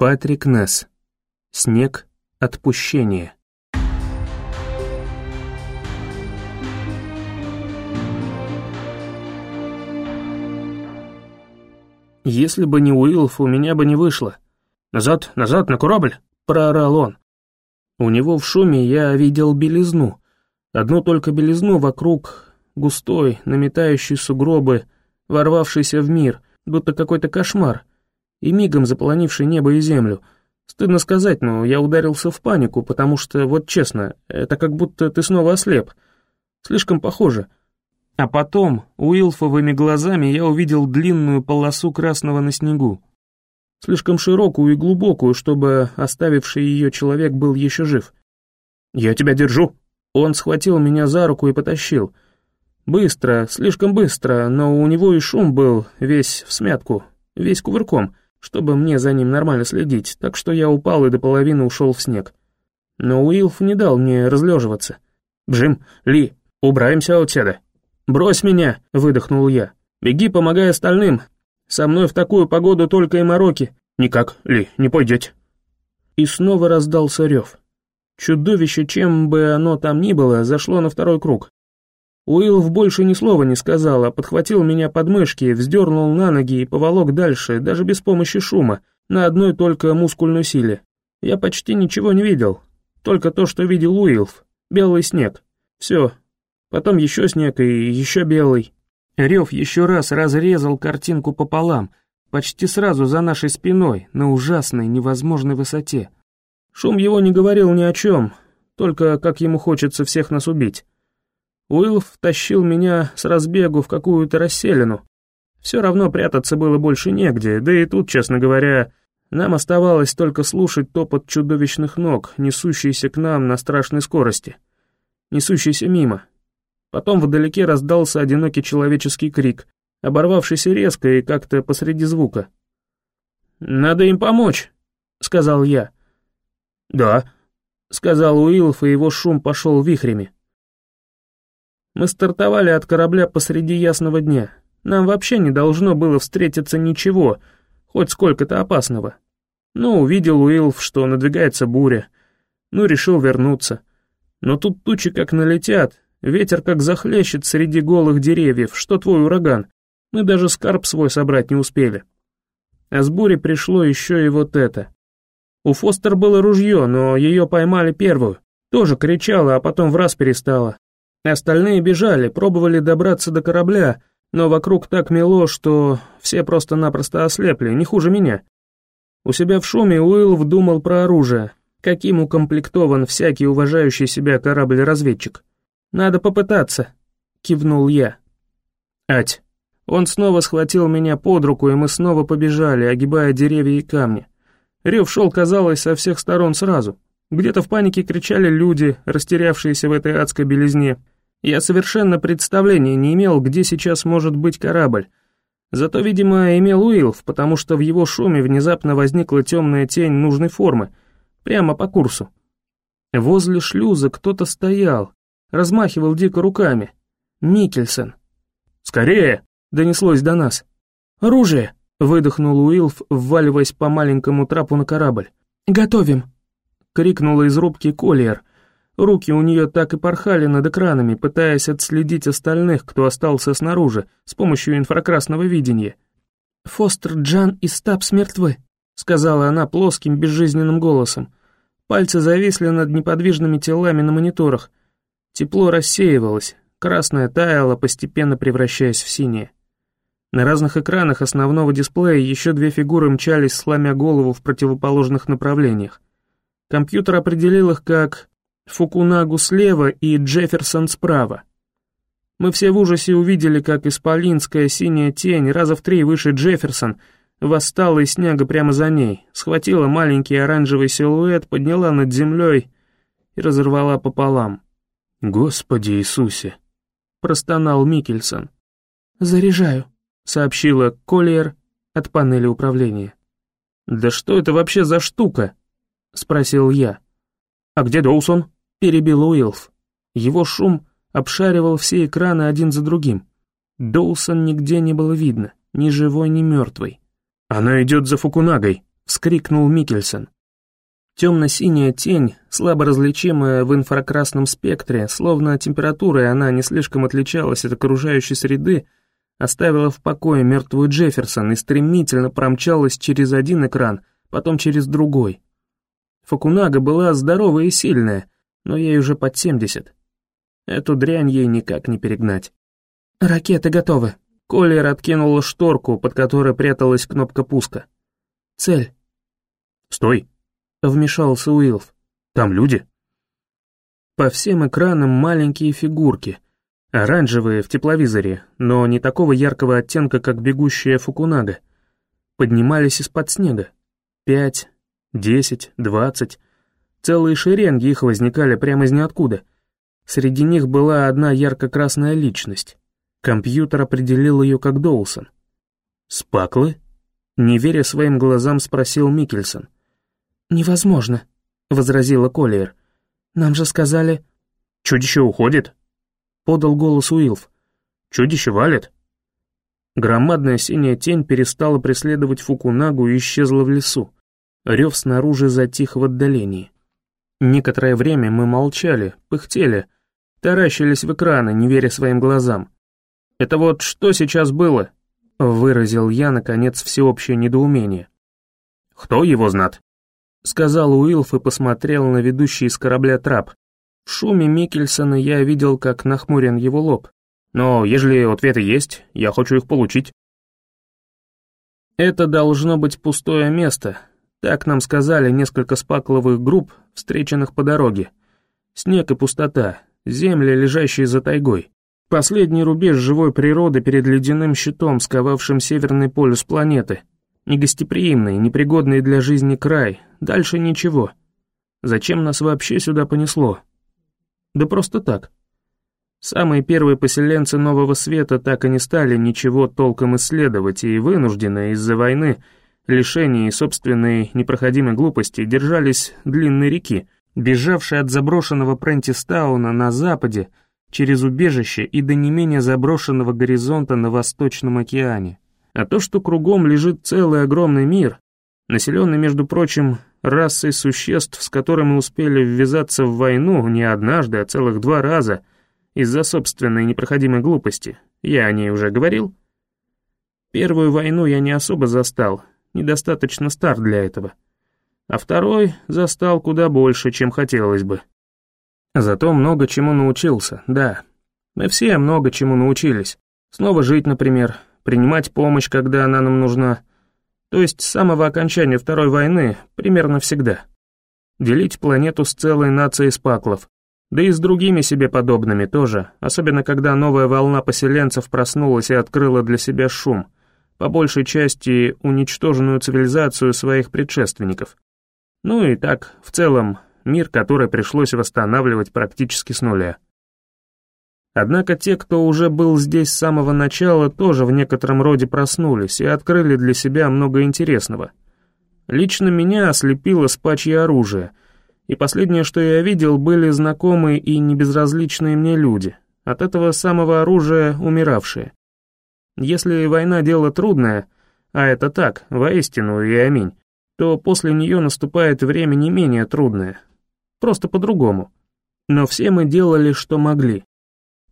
Патрик Несс. Снег отпущения. «Если бы не Уилф, у меня бы не вышло. Назад, назад, на корабль!» — проорал он. У него в шуме я видел белизну. Одну только белизну вокруг, густой, наметающий сугробы, ворвавшийся в мир, будто какой-то кошмар, и мигом заполонивший небо и землю — Стыдно сказать, но я ударился в панику, потому что, вот честно, это как будто ты снова ослеп. Слишком похоже. А потом, уилфовыми глазами я увидел длинную полосу красного на снегу. Слишком широкую и глубокую, чтобы оставивший ее человек был еще жив. «Я тебя держу!» Он схватил меня за руку и потащил. Быстро, слишком быстро, но у него и шум был весь в смятку, весь кувырком — чтобы мне за ним нормально следить, так что я упал и до половины ушел в снег. Но Уилф не дал мне разлеживаться. «Джим, Ли, убираемся отсюда!» «Брось меня!» — выдохнул я. «Беги, помогай остальным! Со мной в такую погоду только и мороки!» «Никак, Ли, не пойдете!» И снова раздался рев. Чудовище, чем бы оно там ни было, зашло на второй круг. Уилл больше ни слова не сказал, а подхватил меня под мышки, вздернул на ноги и поволок дальше, даже без помощи шума, на одной только мускульной силе. Я почти ничего не видел, только то, что видел Уилф, белый снег. Все. Потом еще снег и еще белый. Рев еще раз разрезал картинку пополам, почти сразу за нашей спиной, на ужасной, невозможной высоте. Шум его не говорил ни о чем, только как ему хочется всех нас убить. Уилф тащил меня с разбегу в какую-то расселину. Все равно прятаться было больше негде, да и тут, честно говоря, нам оставалось только слушать топот чудовищных ног, несущиеся к нам на страшной скорости, несущиеся мимо. Потом вдалеке раздался одинокий человеческий крик, оборвавшийся резко и как-то посреди звука. «Надо им помочь», — сказал я. «Да», — сказал Уилф, и его шум пошел вихрями. Мы стартовали от корабля посреди ясного дня. Нам вообще не должно было встретиться ничего, хоть сколько-то опасного. Ну, увидел Уилф, что надвигается буря. Ну, решил вернуться. Но тут тучи как налетят, ветер как захлещет среди голых деревьев, что твой ураган. Мы даже скарб свой собрать не успели. А с бури пришло еще и вот это. У Фостер было ружье, но ее поймали первую. Тоже кричала, а потом в раз перестала. Остальные бежали, пробовали добраться до корабля, но вокруг так мело, что все просто-напросто ослепли, не хуже меня. У себя в шуме Уилл вдумал про оружие, каким укомплектован всякий уважающий себя корабль-разведчик. «Надо попытаться», — кивнул я. «Ать». Он снова схватил меня под руку, и мы снова побежали, огибая деревья и камни. Рев шел, казалось, со всех сторон сразу. Где-то в панике кричали люди, растерявшиеся в этой адской белизне. Я совершенно представления не имел, где сейчас может быть корабль. Зато, видимо, имел Уилф, потому что в его шуме внезапно возникла темная тень нужной формы, прямо по курсу. Возле шлюза кто-то стоял, размахивал дико руками. Микельсон. «Скорее!» — донеслось до нас. «Оружие!» — выдохнул Уилф, вваливаясь по маленькому трапу на корабль. «Готовим!» — крикнула из рубки Коллиер — Руки у нее так и порхали над экранами, пытаясь отследить остальных, кто остался снаружи, с помощью инфракрасного видения. «Фостер, Джан и Стабс мертвы», — сказала она плоским, безжизненным голосом. Пальцы зависли над неподвижными телами на мониторах. Тепло рассеивалось, красное таяло, постепенно превращаясь в синее. На разных экранах основного дисплея еще две фигуры мчались, сломя голову в противоположных направлениях. Компьютер определил их как Фукунагу слева и Джефферсон справа. Мы все в ужасе увидели, как исполинская синяя тень, раза в три выше Джефферсон, восстала из снега прямо за ней, схватила маленький оранжевый силуэт, подняла над землей и разорвала пополам. «Господи Иисусе!» — простонал Микельсон. «Заряжаю», — сообщила Коллиер от панели управления. «Да что это вообще за штука?» — спросил я. «А где Доусон?» Перебил Уилф. Его шум обшаривал все экраны один за другим. Доусон нигде не было видно, ни живой, ни мертвый. «Она идет за Фукунагой», — вскрикнул Микельсон. Темно-синяя тень, слабо различимая в инфракрасном спектре, словно температурой она не слишком отличалась от окружающей среды, оставила в покое мертвую Джефферсон и стремительно промчалась через один экран, потом через другой. Факунага была здоровая и сильная, но ей уже под семьдесят. Эту дрянь ей никак не перегнать. «Ракеты готовы». Колер откинула шторку, под которой пряталась кнопка пуска. «Цель». «Стой!» — вмешался Уилф. «Там люди?» По всем экранам маленькие фигурки, оранжевые в тепловизоре, но не такого яркого оттенка, как бегущая Фукунага, поднимались из-под снега. Пять, десять, двадцать. Целые шеренги их возникали прямо из ниоткуда. Среди них была одна ярко-красная личность. Компьютер определил ее как Доусон. «Спаклы?» Не веря своим глазам, спросил Микельсон. «Невозможно», — возразила Коллиер. «Нам же сказали...» «Чудище уходит», — подал голос Уилф. «Чудище валит». Громадная синяя тень перестала преследовать Фукунагу и исчезла в лесу. Рев снаружи затих в отдалении. Некоторое время мы молчали, пыхтели, таращились в экраны, не веря своим глазам. «Это вот что сейчас было?» — выразил я, наконец, всеобщее недоумение. «Кто его знат?» — сказал Уилф и посмотрел на ведущий из корабля трап. В шуме Микельсона я видел, как нахмурен его лоб. «Но ежели ответы есть, я хочу их получить». «Это должно быть пустое место», так нам сказали несколько спакловых групп, встреченных по дороге. Снег и пустота, земли, лежащие за тайгой. Последний рубеж живой природы перед ледяным щитом, сковавшим северный полюс планеты. Негостеприимный, непригодный для жизни край, дальше ничего. Зачем нас вообще сюда понесло? Да просто так. Самые первые поселенцы Нового Света так и не стали ничего толком исследовать и вынуждены из-за войны, лишений и собственной непроходимой глупости держались длинной реки, бежавшей от заброшенного Прентистауна на западе, через убежище и до не менее заброшенного горизонта на Восточном океане. А то, что кругом лежит целый огромный мир, населенный, между прочим, расой существ, с которыми успели ввязаться в войну не однажды, а целых два раза, из-за собственной непроходимой глупости, я о ней уже говорил. Первую войну я не особо застал, недостаточно стар для этого. А второй застал куда больше, чем хотелось бы. Зато много чему научился, да. Мы все много чему научились. Снова жить, например, принимать помощь, когда она нам нужна. То есть с самого окончания Второй войны примерно всегда. Делить планету с целой нацией спаклов. Да и с другими себе подобными тоже, особенно когда новая волна поселенцев проснулась и открыла для себя шум, по большей части уничтоженную цивилизацию своих предшественников. Ну и так, в целом, мир, который пришлось восстанавливать практически с нуля. Однако те, кто уже был здесь с самого начала, тоже в некотором роде проснулись и открыли для себя много интересного. Лично меня ослепило спачье оружие, и последнее, что я видел, были знакомые и небезразличные мне люди, от этого самого оружия умиравшие. Если война дело трудное, а это так, воистину и аминь, то после нее наступает время не менее трудное, просто по-другому. Но все мы делали, что могли.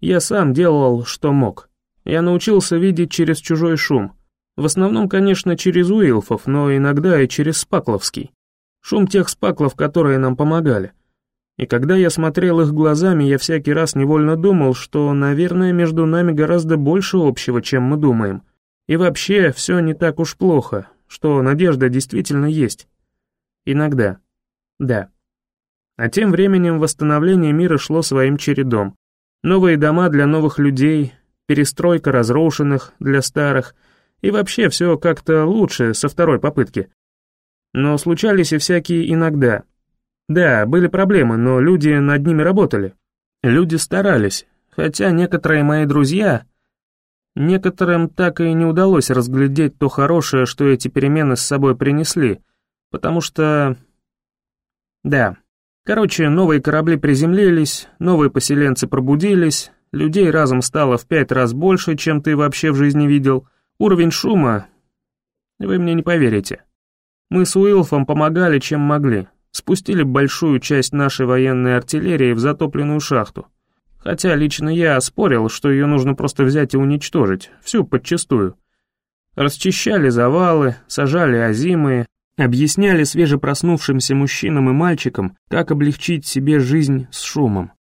Я сам делал, что мог. Я научился видеть через чужой шум. В основном, конечно, через Уилфов, но иногда и через Спакловский. Шум тех Спаклов, которые нам помогали. И когда я смотрел их глазами, я всякий раз невольно думал, что, наверное, между нами гораздо больше общего, чем мы думаем. И вообще, все не так уж плохо, что надежда действительно есть. Иногда. Да. А тем временем восстановление мира шло своим чередом. Новые дома для новых людей, перестройка разрушенных для старых, и вообще все как-то лучше со второй попытки. Но случались и всякие иногда. Да, были проблемы, но люди над ними работали. Люди старались, хотя некоторые мои друзья... Некоторым так и не удалось разглядеть то хорошее, что эти перемены с собой принесли, потому что... Да, Короче, новые корабли приземлились, новые поселенцы пробудились, людей разом стало в пять раз больше, чем ты вообще в жизни видел. Уровень шума... Вы мне не поверите. Мы с Уилфом помогали, чем могли. Спустили большую часть нашей военной артиллерии в затопленную шахту. Хотя лично я спорил, что ее нужно просто взять и уничтожить, всю подчистую. Расчищали завалы, сажали озимые, объясняли свежепроснувшимся мужчинам и мальчикам, как облегчить себе жизнь с шумом.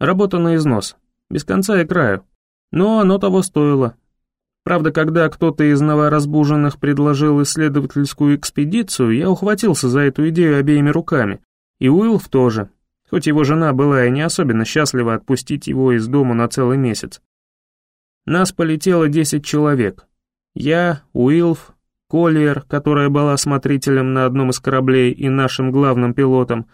Работа на износ, без конца и краю. Но оно того стоило. Правда, когда кто-то из новоразбуженных предложил исследовательскую экспедицию, я ухватился за эту идею обеими руками. И Уилф тоже, хоть его жена была и не особенно счастлива отпустить его из дома на целый месяц. Нас полетело десять человек. Я, Уилф, Коллиер, которая была смотрителем на одном из кораблей и нашим главным пилотом,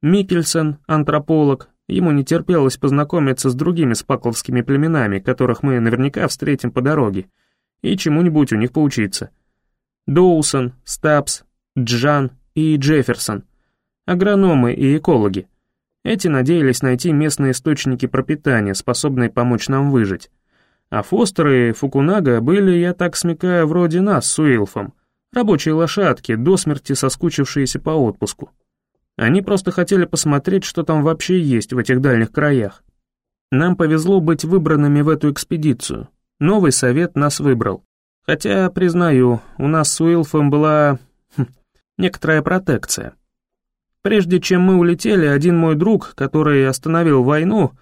Микельсон, антрополог, ему не терпелось познакомиться с другими спакловскими племенами, которых мы наверняка встретим по дороге, и чему-нибудь у них поучиться. Доусон, Стапс, Джан и Джефферсон, агрономы и экологи. Эти надеялись найти местные источники пропитания, способные помочь нам выжить. А Фостер и Фукунага были, я так смекаю, вроде нас с Уилфом, рабочие лошадки, до смерти соскучившиеся по отпуску. Они просто хотели посмотреть, что там вообще есть в этих дальних краях. Нам повезло быть выбранными в эту экспедицию. Новый совет нас выбрал. Хотя, признаю, у нас с Уилфом была... Хм, некоторая протекция. Прежде чем мы улетели, один мой друг, который остановил войну,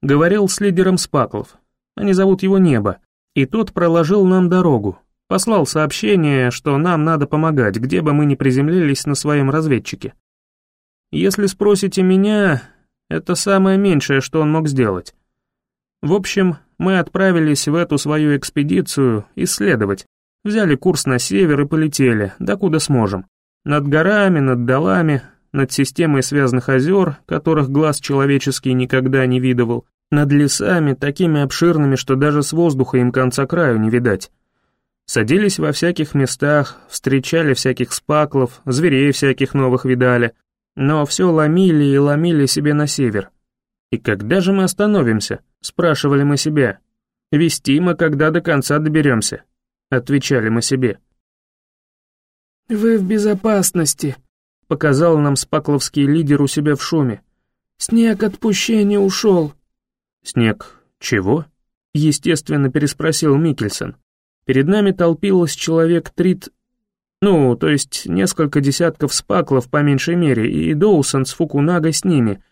говорил с лидером Спаклов, они зовут его Небо, и тот проложил нам дорогу, послал сообщение, что нам надо помогать, где бы мы ни приземлились на своем разведчике. Если спросите меня, это самое меньшее, что он мог сделать. В общем, мы отправились в эту свою экспедицию исследовать, взяли курс на север и полетели, докуда сможем. Над горами, над долами, над системой связанных озер, которых глаз человеческий никогда не видывал, над лесами, такими обширными, что даже с воздуха им конца краю не видать. Садились во всяких местах, встречали всяких спаклов, зверей всяких новых видали, но все ломили и ломили себе на север. «И когда же мы остановимся?» — спрашивали мы себя. «Вести мы, когда до конца доберемся», — отвечали мы себе. «Вы в безопасности», — показал нам спакловский лидер у себя в шуме. «Снег отпущения ушел, «Снег чего?» — естественно переспросил Микельсон. Перед нами толпилось человек трид... Ну, то есть несколько десятков спаклов по меньшей мере, и Доусон с Фукунагой с ними,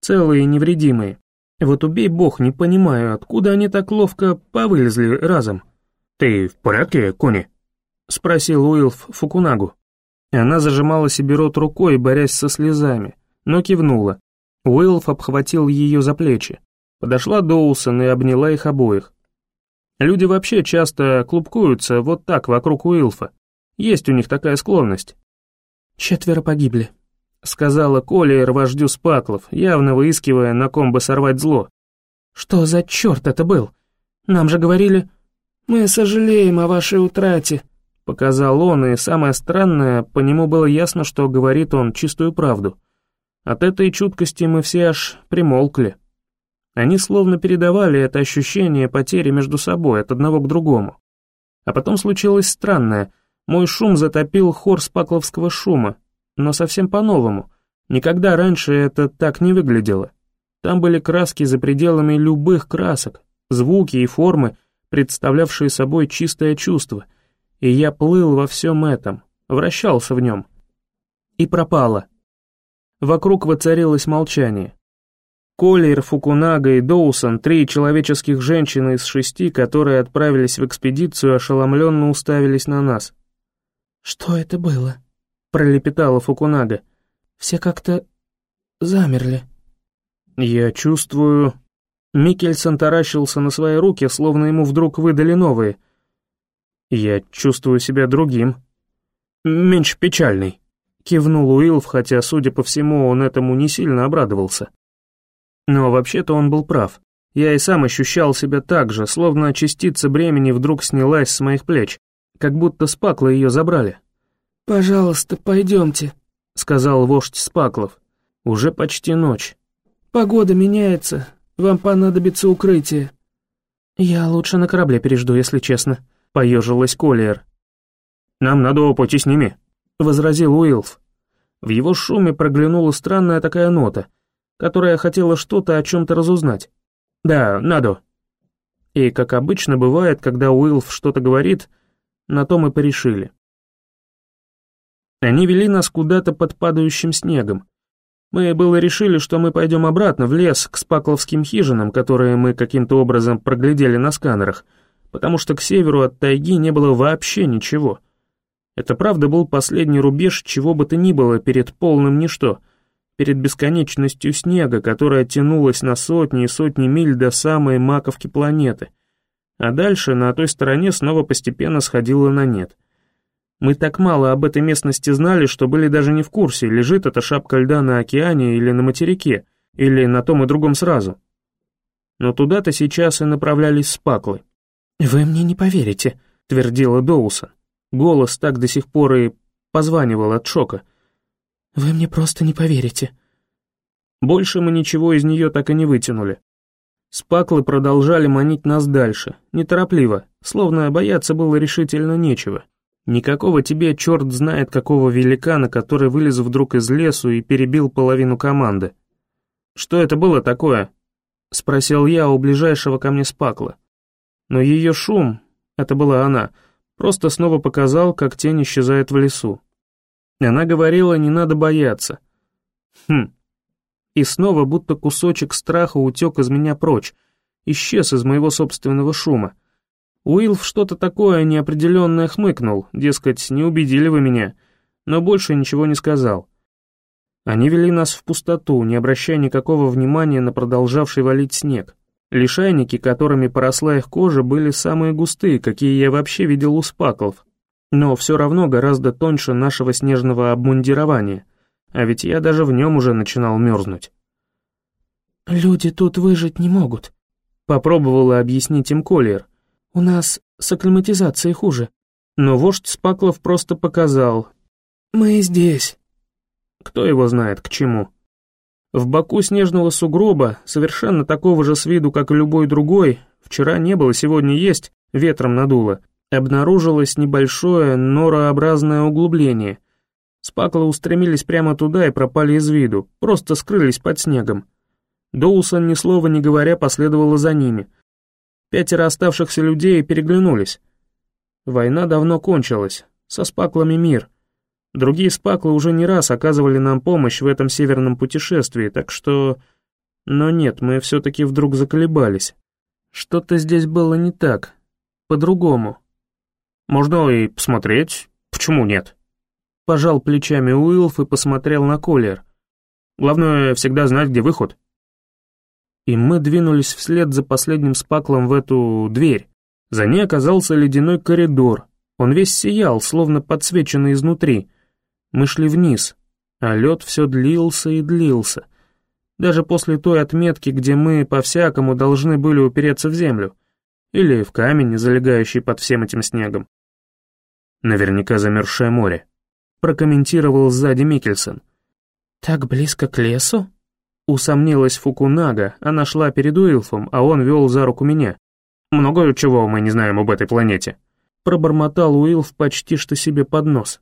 целые и невредимые. Вот убей бог, не понимаю, откуда они так ловко повылезли разом. «Ты в порядке, Кони?» — спросил Уилф Фукунагу. Она зажимала себе рот рукой, борясь со слезами, но кивнула. Уилф обхватил ее за плечи. Подошла Доусон и обняла их обоих. Люди вообще часто клубкуются вот так вокруг Уилфа. Есть у них такая склонность. «Четверо погибли», — сказала Коллиер вождю Спаклов, явно выискивая, на ком бы сорвать зло. «Что за черт это был? Нам же говорили...» «Мы сожалеем о вашей утрате», — показал он, и самое странное, по нему было ясно, что говорит он чистую правду. От этой чуткости мы все аж примолкли. Они словно передавали это ощущение потери между собой от одного к другому. А потом случилось странное. Мой шум затопил хор спакловского шума, но совсем по-новому. Никогда раньше это так не выглядело. Там были краски за пределами любых красок, звуки и формы, представлявшие собой чистое чувство. И я плыл во всем этом, вращался в нем. И пропало. Вокруг воцарилось молчание. Коллиер, Фукунага и Доусон, три человеческих женщины из шести, которые отправились в экспедицию, ошеломленно уставились на нас. «Что это было?» — пролепетала Фукунага. «Все как-то замерли». «Я чувствую...» Микельсон таращился на свои руки, словно ему вдруг выдали новые. «Я чувствую себя другим. Меньше печальный», — кивнул Уилф, хотя, судя по всему, он этому не сильно обрадовался. Но вообще-то он был прав. Я и сам ощущал себя так же, словно частица бремени вдруг снялась с моих плеч, как будто Спакла ее забрали. «Пожалуйста, пойдемте», — сказал вождь Спаклов. «Уже почти ночь». «Погода меняется, вам понадобится укрытие». «Я лучше на корабле пережду, если честно», — поежилась Коллиер. «Нам надо пойти с ними», — возразил Уилф. В его шуме проглянула странная такая нота, которая хотела что-то о чем-то разузнать. «Да, надо». И, как обычно бывает, когда Уилф что-то говорит, на то мы порешили. Они вели нас куда-то под падающим снегом. Мы было решили, что мы пойдем обратно в лес к спакловским хижинам, которые мы каким-то образом проглядели на сканерах, потому что к северу от тайги не было вообще ничего. Это правда был последний рубеж чего бы то ни было перед полным ничто, перед бесконечностью снега, которая тянулась на сотни и сотни миль до самой маковки планеты, а дальше на той стороне снова постепенно сходила на нет — мы так мало об этой местности знали, что были даже не в курсе, лежит эта шапка льда на океане или на материке, или на том и другом сразу. Но туда-то сейчас и направлялись спаклы. «Вы мне не поверите», — твердила Доусон. Голос так до сих пор и позванивал от шока. «Вы мне просто не поверите». Больше мы ничего из нее так и не вытянули. Спаклы продолжали манить нас дальше, неторопливо, словно бояться было решительно нечего. Никакого тебе черт знает какого великана, который вылез вдруг из лесу и перебил половину команды. «Что это было такое?» — спросил я у ближайшего ко мне спакла. Но ее шум, это была она, просто снова показал, как тень исчезает в лесу. Она говорила, не надо бояться. Хм. И снова будто кусочек страха утек из меня прочь, исчез из моего собственного шума. Уилф что-то такое неопределенное хмыкнул, дескать, не убедили вы меня, но больше ничего не сказал. Они вели нас в пустоту, не обращая никакого внимания на продолжавший валить снег. Лишайники, которыми поросла их кожа, были самые густые, какие я вообще видел у спаклов, но все равно гораздо тоньше нашего снежного обмундирования, а ведь я даже в нем уже начинал мерзнуть. «Люди тут выжить не могут», — попробовала объяснить им Коллиер, у нас с акклиматизацией хуже. Но вождь Спаклов просто показал. Мы здесь. Кто его знает, к чему. В боку снежного сугроба, совершенно такого же с виду, как и любой другой, вчера не было, сегодня есть, ветром надуло, обнаружилось небольшое норообразное углубление. Спаклы устремились прямо туда и пропали из виду, просто скрылись под снегом. Доусон, ни слова не говоря, последовала за ними — Пятеро оставшихся людей переглянулись. Война давно кончилась, со спаклами мир. Другие спаклы уже не раз оказывали нам помощь в этом северном путешествии, так что... Но нет, мы все-таки вдруг заколебались. Что-то здесь было не так, по-другому. Можно и посмотреть, почему нет? Пожал плечами Уилф и посмотрел на Коллер. Главное, всегда знать, где выход и мы двинулись вслед за последним спаклом в эту дверь. За ней оказался ледяной коридор. Он весь сиял, словно подсвеченный изнутри. Мы шли вниз, а лед все длился и длился. Даже после той отметки, где мы по-всякому должны были упереться в землю. Или в камень, залегающий под всем этим снегом. Наверняка замерзшее море. Прокомментировал сзади Микельсон. «Так близко к лесу?» Усомнилась Фукунага, она шла перед Уилфом, а он вел за руку меня. «Много чего мы не знаем об этой планете», — пробормотал Уилф почти что себе под нос.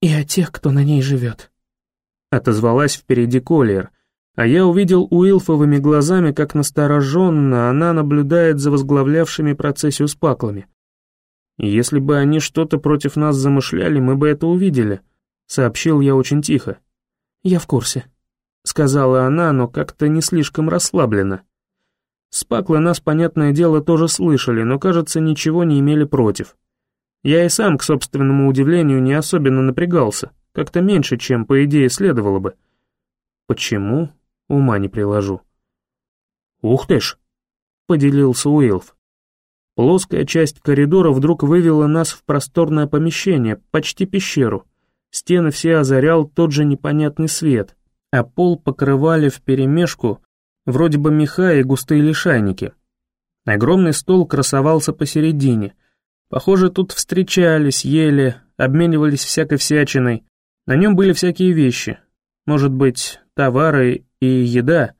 «И о тех, кто на ней живет», — отозвалась впереди Коллиер, а я увидел Уилфовыми глазами, как настороженно она наблюдает за возглавлявшими процессию с паклами. «Если бы они что-то против нас замышляли, мы бы это увидели», — сообщил я очень тихо. «Я в курсе», — сказала она, но как-то не слишком расслабленно. Спаклы нас, понятное дело, тоже слышали, но, кажется, ничего не имели против. Я и сам, к собственному удивлению, не особенно напрягался, как-то меньше, чем, по идее, следовало бы. Почему? Ума не приложу. «Ух ты ж!» — поделился Уилф. Плоская часть коридора вдруг вывела нас в просторное помещение, почти пещеру. Стены все озарял тот же непонятный свет — а пол покрывали вперемешку вроде бы меха и густые лишайники. Огромный стол красовался посередине. Похоже, тут встречались, ели, обменивались всякой всячиной. На нем были всякие вещи. Может быть, товары и еда.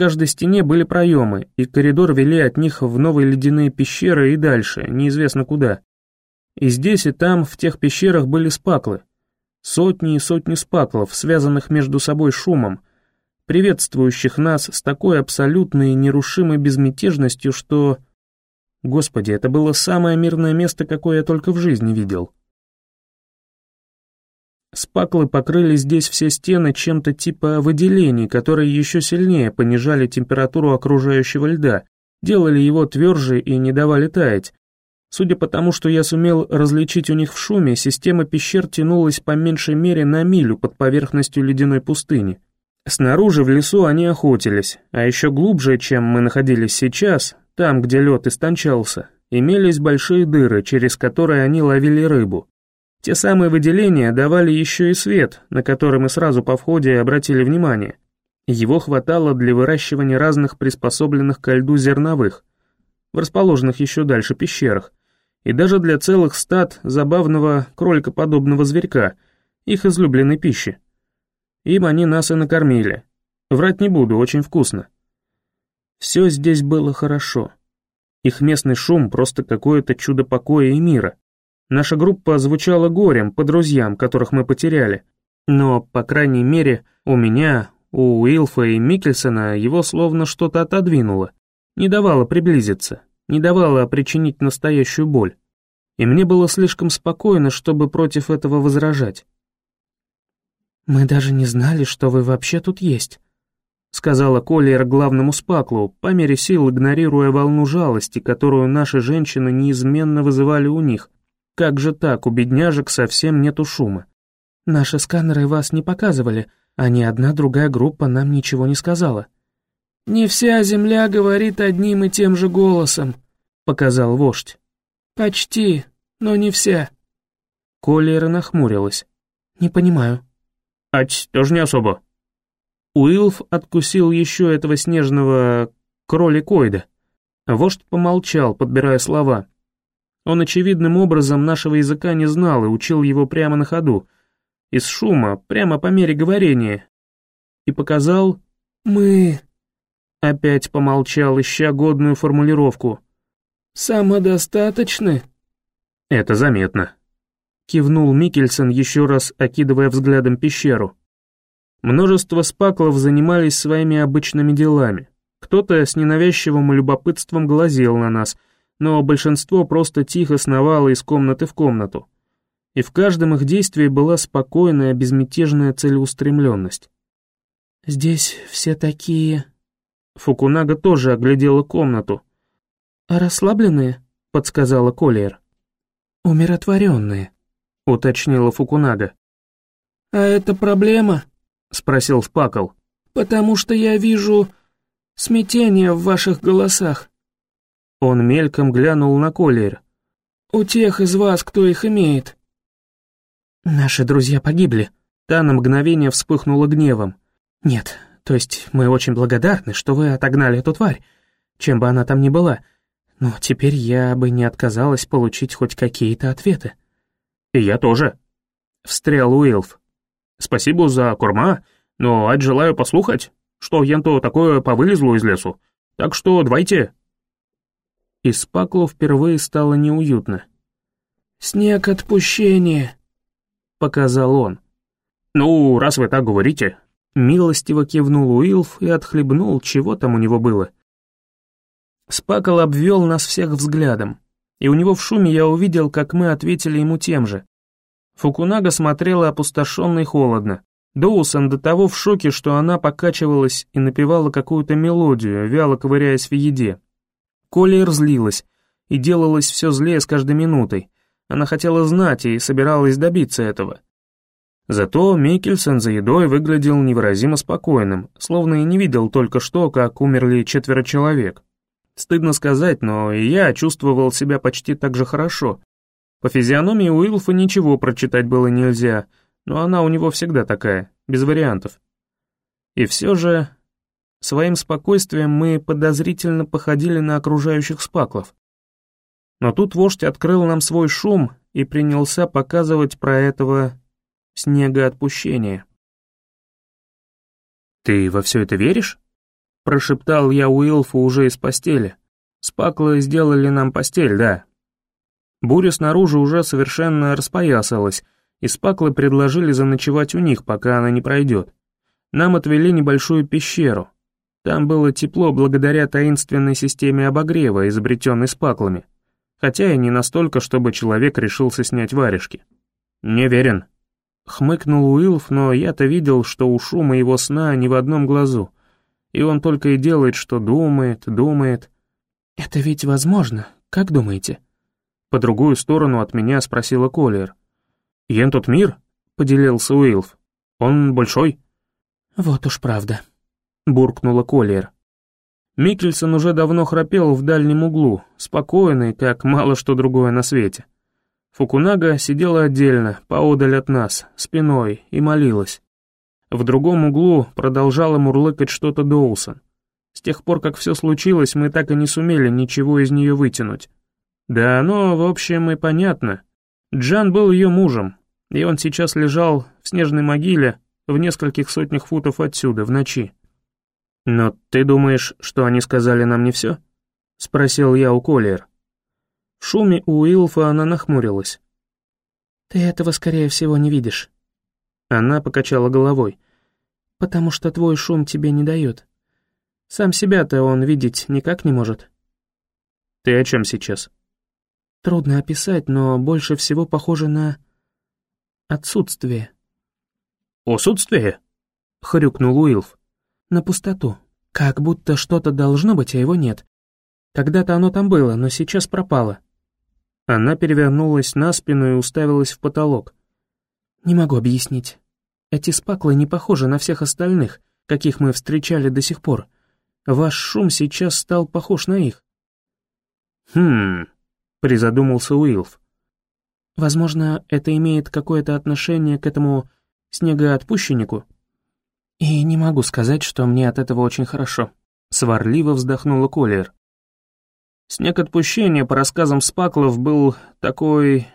Каждой стене были проемы, и коридор вели от них в новые ледяные пещеры и дальше, неизвестно куда. И здесь, и там, в тех пещерах были спаклы. Сотни и сотни спаклов, связанных между собой шумом, приветствующих нас с такой абсолютной нерушимой безмятежностью, что... Господи, это было самое мирное место, какое я только в жизни видел. Спаклы покрыли здесь все стены чем-то типа выделений, которые еще сильнее понижали температуру окружающего льда, делали его тверже и не давали таять. Судя по тому, что я сумел различить у них в шуме, система пещер тянулась по меньшей мере на милю под поверхностью ледяной пустыни. Снаружи в лесу они охотились, а еще глубже, чем мы находились сейчас, там, где лед истончался, имелись большие дыры, через которые они ловили рыбу. Те самые выделения давали еще и свет, на который мы сразу по входе обратили внимание. Его хватало для выращивания разных приспособленных ко льду зерновых, в расположенных еще дальше пещерах, и даже для целых стад забавного кроликоподобного зверька, их излюбленной пищи. Им они нас и накормили. Врать не буду, очень вкусно. Все здесь было хорошо. Их местный шум просто какое-то чудо покоя и мира. Наша группа звучала горем по друзьям, которых мы потеряли. Но, по крайней мере, у меня, у Уилфа и Микельсона его словно что-то отодвинуло. Не давало приблизиться, не давало причинить настоящую боль. И мне было слишком спокойно, чтобы против этого возражать. «Мы даже не знали, что вы вообще тут есть», — сказала Коллиер главному спаклу, по мере сил игнорируя волну жалости, которую наши женщины неизменно вызывали у них, как же так, у бедняжек совсем нету шума? Наши сканеры вас не показывали, а ни одна другая группа нам ничего не сказала. «Не вся земля говорит одним и тем же голосом», — показал вождь. «Почти, но не вся». Коллера нахмурилась. «Не понимаю». «Ать, тоже не особо». Уилф откусил еще этого снежного кроликоида. Вождь помолчал, подбирая слова. Он очевидным образом нашего языка не знал и учил его прямо на ходу, из шума, прямо по мере говорения. И показал «мы». Опять помолчал, ища годную формулировку. «Самодостаточны?» «Это заметно», — кивнул Микельсон, еще раз окидывая взглядом пещеру. Множество спаклов занимались своими обычными делами. Кто-то с ненавязчивым любопытством глазел на нас — но большинство просто тихо сновало из комнаты в комнату. И в каждом их действии была спокойная, безмятежная целеустремленность. «Здесь все такие...» Фукунага тоже оглядела комнату. «Расслабленные?» — подсказала Коллиер. «Умиротворенные», — уточнила Фукунага. «А это проблема?» — спросил Спакл. «Потому что я вижу смятение в ваших голосах. Он мельком глянул на Коллиер. «У тех из вас, кто их имеет». «Наши друзья погибли». Та на мгновение вспыхнула гневом. «Нет, то есть мы очень благодарны, что вы отогнали эту тварь, чем бы она там ни была, но теперь я бы не отказалась получить хоть какие-то ответы». «И я тоже», — встрял Уилф. «Спасибо за корма, но ать желаю послухать, что янто такое повылезло из лесу. Так что давайте, и Спаклу впервые стало неуютно. «Снег отпущения», — показал он. «Ну, раз вы так говорите...» Милостиво кивнул Уилф и отхлебнул, чего там у него было. Спакл обвел нас всех взглядом, и у него в шуме я увидел, как мы ответили ему тем же. Фукунага смотрела опустошенно и холодно. Доусон до того в шоке, что она покачивалась и напевала какую-то мелодию, вяло ковыряясь в еде. Коллиер злилась и делалась все злее с каждой минутой. Она хотела знать и собиралась добиться этого. Зато Микельсон за едой выглядел невыразимо спокойным, словно и не видел только что, как умерли четверо человек. Стыдно сказать, но и я чувствовал себя почти так же хорошо. По физиономии Уилфа ничего прочитать было нельзя, но она у него всегда такая, без вариантов. И все же Своим спокойствием мы подозрительно походили на окружающих спаклов. Но тут вождь открыл нам свой шум и принялся показывать про этого снегоотпущения. «Ты во все это веришь?» — прошептал я Уилфу уже из постели. Спаклы сделали нам постель, да. Буря снаружи уже совершенно распоясалась, и спаклы предложили заночевать у них, пока она не пройдет. Нам отвели небольшую пещеру. Там было тепло благодаря таинственной системе обогрева, изобретенной спаклами, хотя и не настолько, чтобы человек решился снять варежки. «Не верен», — хмыкнул Уилф, но я-то видел, что у шума его сна ни в одном глазу, и он только и делает, что думает, думает. «Это ведь возможно, как думаете?» По другую сторону от меня спросила Коллер. «Ен тот мир?» — поделился Уилф. «Он большой?» «Вот уж правда», — буркнула Коллер. Микельсон уже давно храпел в дальнем углу, спокойный, как мало что другое на свете. Фукунага сидела отдельно, поодаль от нас, спиной, и молилась. В другом углу продолжала мурлыкать что-то Доусон. С тех пор, как все случилось, мы так и не сумели ничего из нее вытянуть. Да оно, в общем, и понятно. Джан был ее мужем, и он сейчас лежал в снежной могиле в нескольких сотнях футов отсюда, в ночи. «Но ты думаешь, что они сказали нам не все?» — спросил я у Коллиер. В шуме у Уилфа она нахмурилась. «Ты этого, скорее всего, не видишь». Она покачала головой. «Потому что твой шум тебе не дает. Сам себя-то он видеть никак не может». «Ты о чем сейчас?» «Трудно описать, но больше всего похоже на... отсутствие». «Отсутствие?» — хрюкнул Уилф. «На пустоту. Как будто что-то должно быть, а его нет. Когда-то оно там было, но сейчас пропало». Она перевернулась на спину и уставилась в потолок. «Не могу объяснить. Эти спаклы не похожи на всех остальных, каких мы встречали до сих пор. Ваш шум сейчас стал похож на их». «Хм...» — призадумался Уилф. «Возможно, это имеет какое-то отношение к этому снегоотпущеннику?» «И не могу сказать, что мне от этого очень хорошо», — сварливо вздохнула Коллер. Снег отпущения, по рассказам Спаклов, был такой...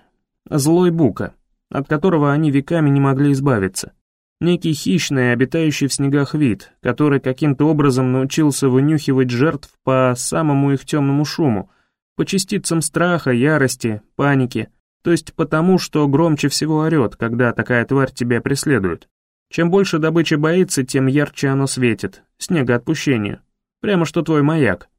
злой бука от которого они веками не могли избавиться. Некий хищный, обитающий в снегах вид, который каким-то образом научился вынюхивать жертв по самому их темному шуму, по частицам страха, ярости, паники, то есть потому, что громче всего орет, когда такая тварь тебя преследует. Чем больше добыча боится, тем ярче оно светит, снегоотпущение. Прямо что твой маяк.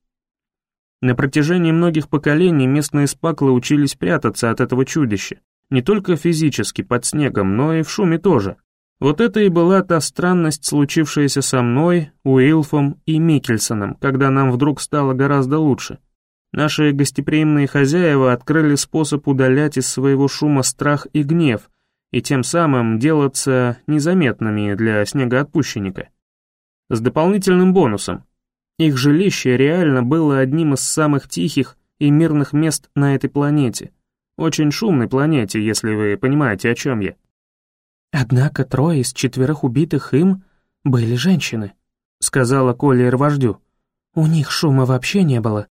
На протяжении многих поколений местные спаклы учились прятаться от этого чудища, не только физически под снегом, но и в шуме тоже. Вот это и была та странность, случившаяся со мной, Уилфом и Микельсоном, когда нам вдруг стало гораздо лучше. Наши гостеприимные хозяева открыли способ удалять из своего шума страх и гнев, и тем самым делаться незаметными для снегоотпущенника. С дополнительным бонусом. Их жилище реально было одним из самых тихих и мирных мест на этой планете, очень шумной планете, если вы понимаете, о чем я. Однако трое из четверых убитых им были женщины, сказала Коллер вождю. У них шума вообще не было.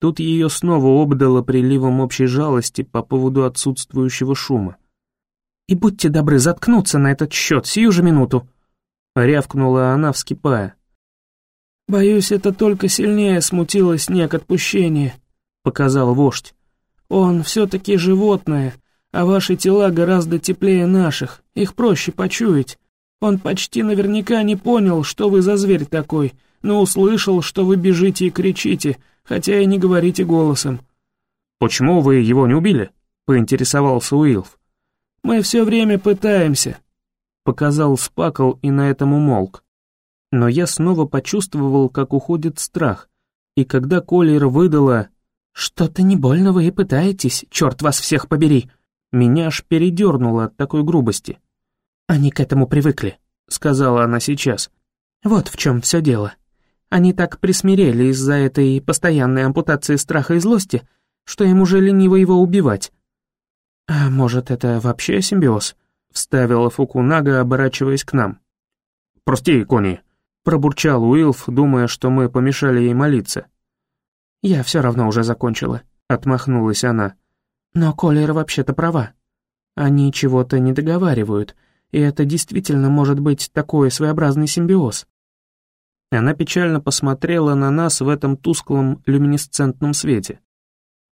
Тут ее снова обдало приливом общей жалости по поводу отсутствующего шума. «И будьте добры заткнуться на этот счет сию же минуту», — рявкнула она, вскипая. «Боюсь, это только сильнее смутило снег отпущения», — показал вождь. Он все-таки животное, а ваши тела гораздо теплее наших, их проще почуять. Он почти наверняка не понял, что вы за зверь такой, но услышал, что вы бежите и кричите, хотя и не говорите голосом». «Почему вы его не убили?» — поинтересовался Уилф. «Мы все время пытаемся», — показал Спакл и на этом умолк. Но я снова почувствовал, как уходит страх, и когда Колер выдала «Что-то не больно вы и пытаетесь, черт вас всех побери!» Меня аж передернуло от такой грубости. «Они к этому привыкли», — сказала она сейчас. «Вот в чем все дело. Они так присмирели из-за этой постоянной ампутации страха и злости, что им уже лениво его убивать». «А может, это вообще симбиоз?» — вставила Фукунага, оборачиваясь к нам. «Прости, Кони», — пробурчал Уилф, думая, что мы помешали ей молиться. «Я все равно уже закончила», — отмахнулась она. «Но Коллера вообще-то права. Они чего-то не договаривают, и это действительно может быть такой своеобразный симбиоз». Она печально посмотрела на нас в этом тусклом люминесцентном свете.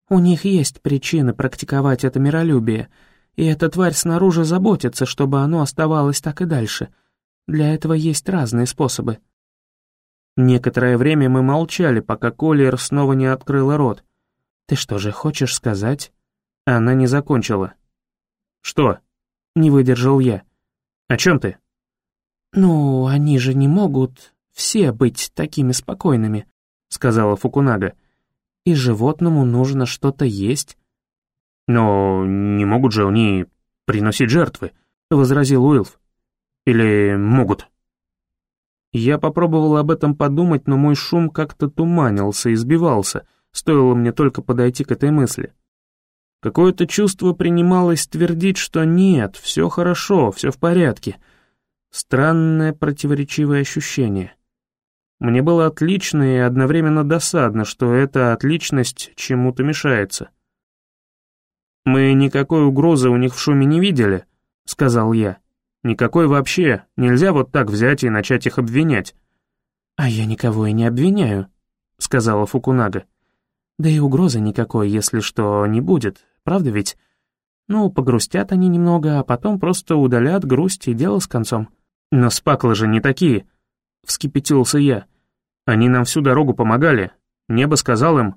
«У них есть причины практиковать это миролюбие, И эта тварь снаружи заботится, чтобы оно оставалось так и дальше. Для этого есть разные способы. Некоторое время мы молчали, пока Коллиер снова не открыла рот. «Ты что же хочешь сказать?» Она не закончила. «Что?» — не выдержал я. «О чем ты?» «Ну, они же не могут все быть такими спокойными», — сказала Фукунага. «И животному нужно что-то есть». «Но не могут же они приносить жертвы», — возразил Уилф. «Или могут?» Я попробовал об этом подумать, но мой шум как-то туманился и сбивался, стоило мне только подойти к этой мысли. Какое-то чувство принималось твердить, что нет, все хорошо, все в порядке. Странное противоречивое ощущение. Мне было отлично и одновременно досадно, что эта отличность чему-то мешается. «Мы никакой угрозы у них в шуме не видели», — сказал я. «Никакой вообще. Нельзя вот так взять и начать их обвинять». «А я никого и не обвиняю», — сказала Фукунага. «Да и угрозы никакой, если что, не будет, правда ведь? Ну, погрустят они немного, а потом просто удалят грусть и дело с концом». «Но спаклы же не такие», — вскипятился я. «Они нам всю дорогу помогали. Небо сказал им...»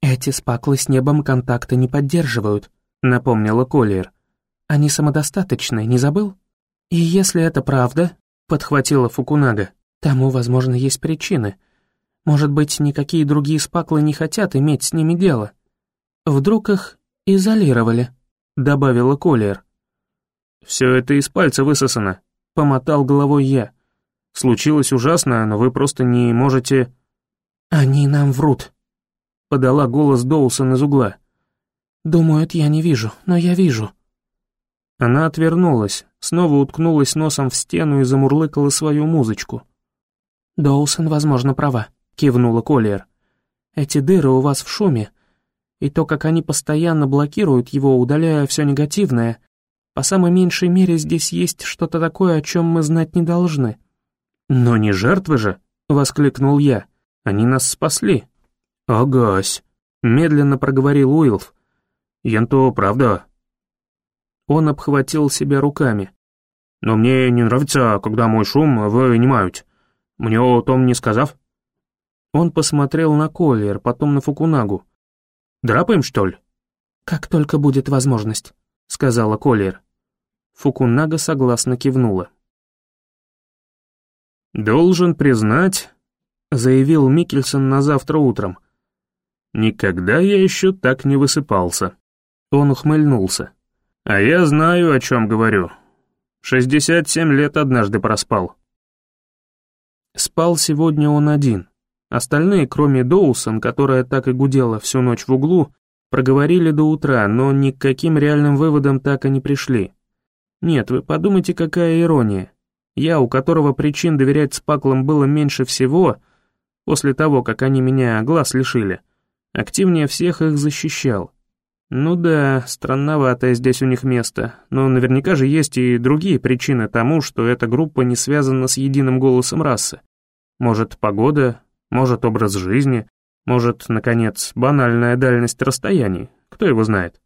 «Эти спаклы с небом контакта не поддерживают», — напомнила Коллиер. «Они самодостаточны, не забыл?» «И если это правда», — подхватила Фукунага, «тому, возможно, есть причины. Может быть, никакие другие спаклы не хотят иметь с ними дело. Вдруг их изолировали», — добавила Коллиер. «Все это из пальца высосано», — помотал головой я. «Случилось ужасно, но вы просто не можете...» «Они нам врут», — подала голос Доусон из угла. «Думают, я не вижу, но я вижу». Она отвернулась, снова уткнулась носом в стену и замурлыкала свою музычку. «Доусон, возможно, права», — кивнула Коллиер. «Эти дыры у вас в шуме, и то, как они постоянно блокируют его, удаляя все негативное, по самой меньшей мере здесь есть что-то такое, о чем мы знать не должны». «Но не жертвы же!» — воскликнул я. «Они нас спасли». «Агась», — медленно проговорил Уилф. «Янто, правда?» Он обхватил себя руками. «Но мне не нравится, когда мой шум вынимают. Мне о том не сказав?» Он посмотрел на Коллер, потом на Фукунагу. «Драпаем, что ли?» «Как только будет возможность», — сказала Коллер. Фукунага согласно кивнула. «Должен признать», — заявил Микельсон на завтра утром, — Никогда я еще так не высыпался. Он ухмыльнулся. А я знаю, о чем говорю. Шестьдесят семь лет однажды проспал. Спал сегодня он один. Остальные, кроме Доусон, которая так и гудела всю ночь в углу, проговорили до утра, но ни к каким реальным выводам так и не пришли. Нет, вы подумайте, какая ирония. Я, у которого причин доверять спаклам было меньше всего, после того, как они меня глаз лишили, Активнее всех их защищал. Ну да, странноватое здесь у них место, но наверняка же есть и другие причины тому, что эта группа не связана с единым голосом расы. Может, погода, может, образ жизни, может, наконец, банальная дальность расстояний, кто его знает.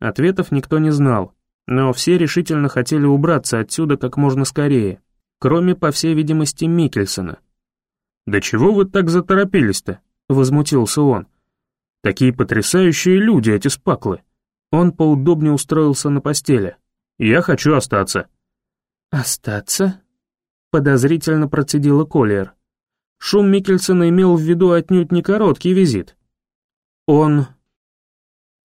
Ответов никто не знал, но все решительно хотели убраться отсюда как можно скорее, кроме, по всей видимости, Микельсона. «Да чего вы так заторопились-то?» — возмутился он. «Такие потрясающие люди, эти спаклы!» Он поудобнее устроился на постели. «Я хочу остаться». «Остаться?» — подозрительно процедила Коллиер. Шум Микельсона имел в виду отнюдь не короткий визит. Он...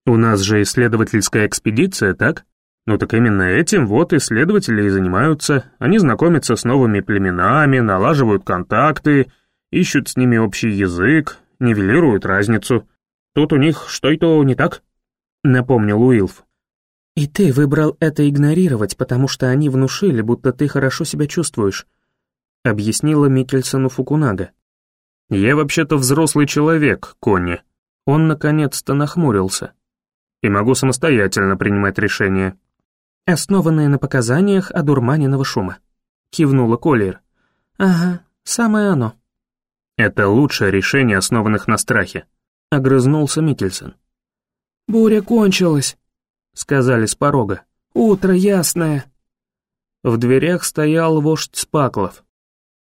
«У нас же исследовательская экспедиция, так? Ну так именно этим вот исследователи и занимаются. Они знакомятся с новыми племенами, налаживают контакты, ищут с ними общий язык, нивелируют разницу. Тут у них что-то не так?» — напомнил Уилф. «И ты выбрал это игнорировать, потому что они внушили, будто ты хорошо себя чувствуешь», — объяснила Микельсону Фукунага. «Я вообще-то взрослый человек, Конни». Он наконец-то нахмурился. «И могу самостоятельно принимать решения». «Основанные на показаниях одурманенного шума», — кивнула Коллиер. «Ага, самое оно». «Это лучшее решение, основанных на страхе», — огрызнулся Микельсон. «Буря кончилась», — сказали с порога. «Утро ясное». В дверях стоял вождь Спаклов.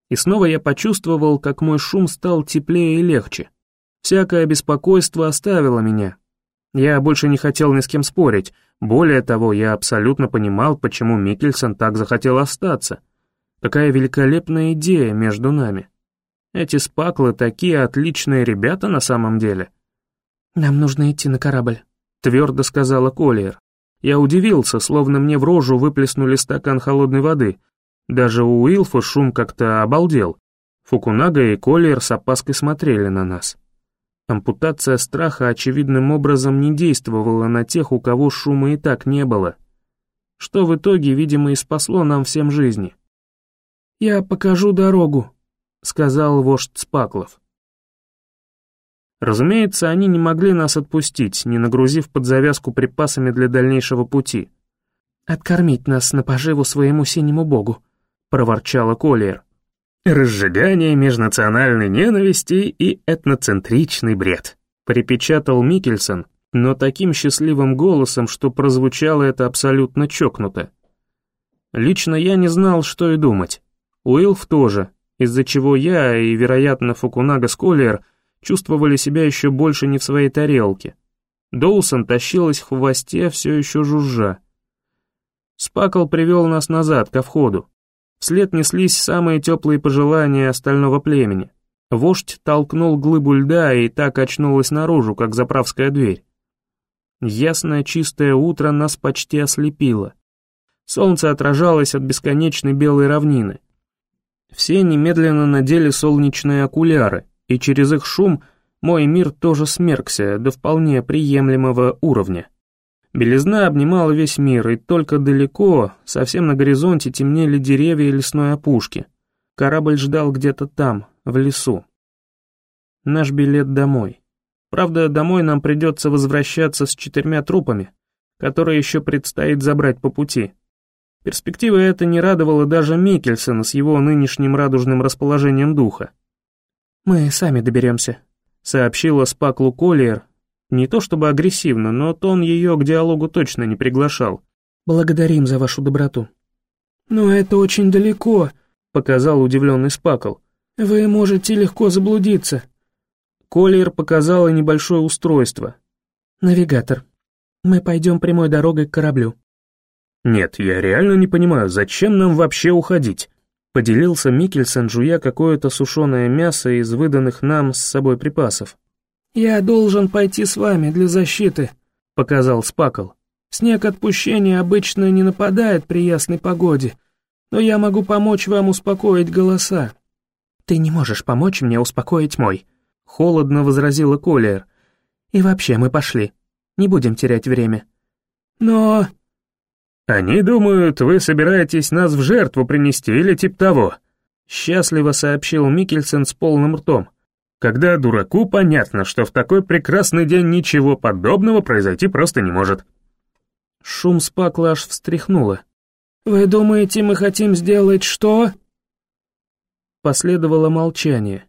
И снова я почувствовал, как мой шум стал теплее и легче. Всякое беспокойство оставило меня. Я больше не хотел ни с кем спорить. Более того, я абсолютно понимал, почему Микельсон так захотел остаться. Какая великолепная идея между нами. Эти спаклы такие отличные ребята на самом деле. «Нам нужно идти на корабль», — твердо сказала Колlier. Я удивился, словно мне в рожу выплеснули стакан холодной воды. Даже у Уилфа шум как-то обалдел. Фукунага и Коллиер с опаской смотрели на нас. Ампутация страха очевидным образом не действовала на тех, у кого шума и так не было. Что в итоге, видимо, и спасло нам всем жизни. «Я покажу дорогу», — сказал вождь Спаклов. Разумеется, они не могли нас отпустить, не нагрузив под завязку припасами для дальнейшего пути. «Откормить нас на поживу своему синему богу», — проворчала Коллиер. «Разжигание межнациональной ненависти и этноцентричный бред», — припечатал Микельсон, но таким счастливым голосом, что прозвучало это абсолютно чокнуто. Лично я не знал, что и думать. Уилф тоже, из-за чего я и, вероятно, Фукунага с Коллиер — чувствовали себя еще больше не в своей тарелке. Доусон тащилась в хвосте, все еще жужжа. Спакл привел нас назад, ко входу. Вслед неслись самые теплые пожелания остального племени. Вождь толкнул глыбу льда и так очнулась наружу, как заправская дверь. Ясное чистое утро нас почти ослепило. Солнце отражалось от бесконечной белой равнины. Все немедленно надели солнечные окуляры, и через их шум мой мир тоже смеркся до вполне приемлемого уровня. Белизна обнимала весь мир, и только далеко, совсем на горизонте, темнели деревья лесной опушки. Корабль ждал где-то там, в лесу. Наш билет домой. Правда, домой нам придется возвращаться с четырьмя трупами, которые еще предстоит забрать по пути. Перспектива эта не радовала даже Микельсона с его нынешним радужным расположением духа. «Мы сами доберемся», — сообщила Спаклу Коллиер. Не то чтобы агрессивно, но тон ее к диалогу точно не приглашал. «Благодарим за вашу доброту». «Но это очень далеко», — показал удивленный Спакл. «Вы можете легко заблудиться». Коллиер показала небольшое устройство. «Навигатор. Мы пойдем прямой дорогой к кораблю». «Нет, я реально не понимаю, зачем нам вообще уходить?» Поделился Микельсон, жуя какое-то сушеное мясо из выданных нам с собой припасов. «Я должен пойти с вами для защиты», — показал Спакл. «Снег отпущения обычно не нападает при ясной погоде, но я могу помочь вам успокоить голоса». «Ты не можешь помочь мне успокоить мой», — холодно возразила Коллиер. «И вообще мы пошли. Не будем терять время». «Но...» «Они думают, вы собираетесь нас в жертву принести или тип того», счастливо сообщил Микельсон с полным ртом. «Когда дураку понятно, что в такой прекрасный день ничего подобного произойти просто не может». Шум спакла аж встряхнуло. «Вы думаете, мы хотим сделать что?» Последовало молчание.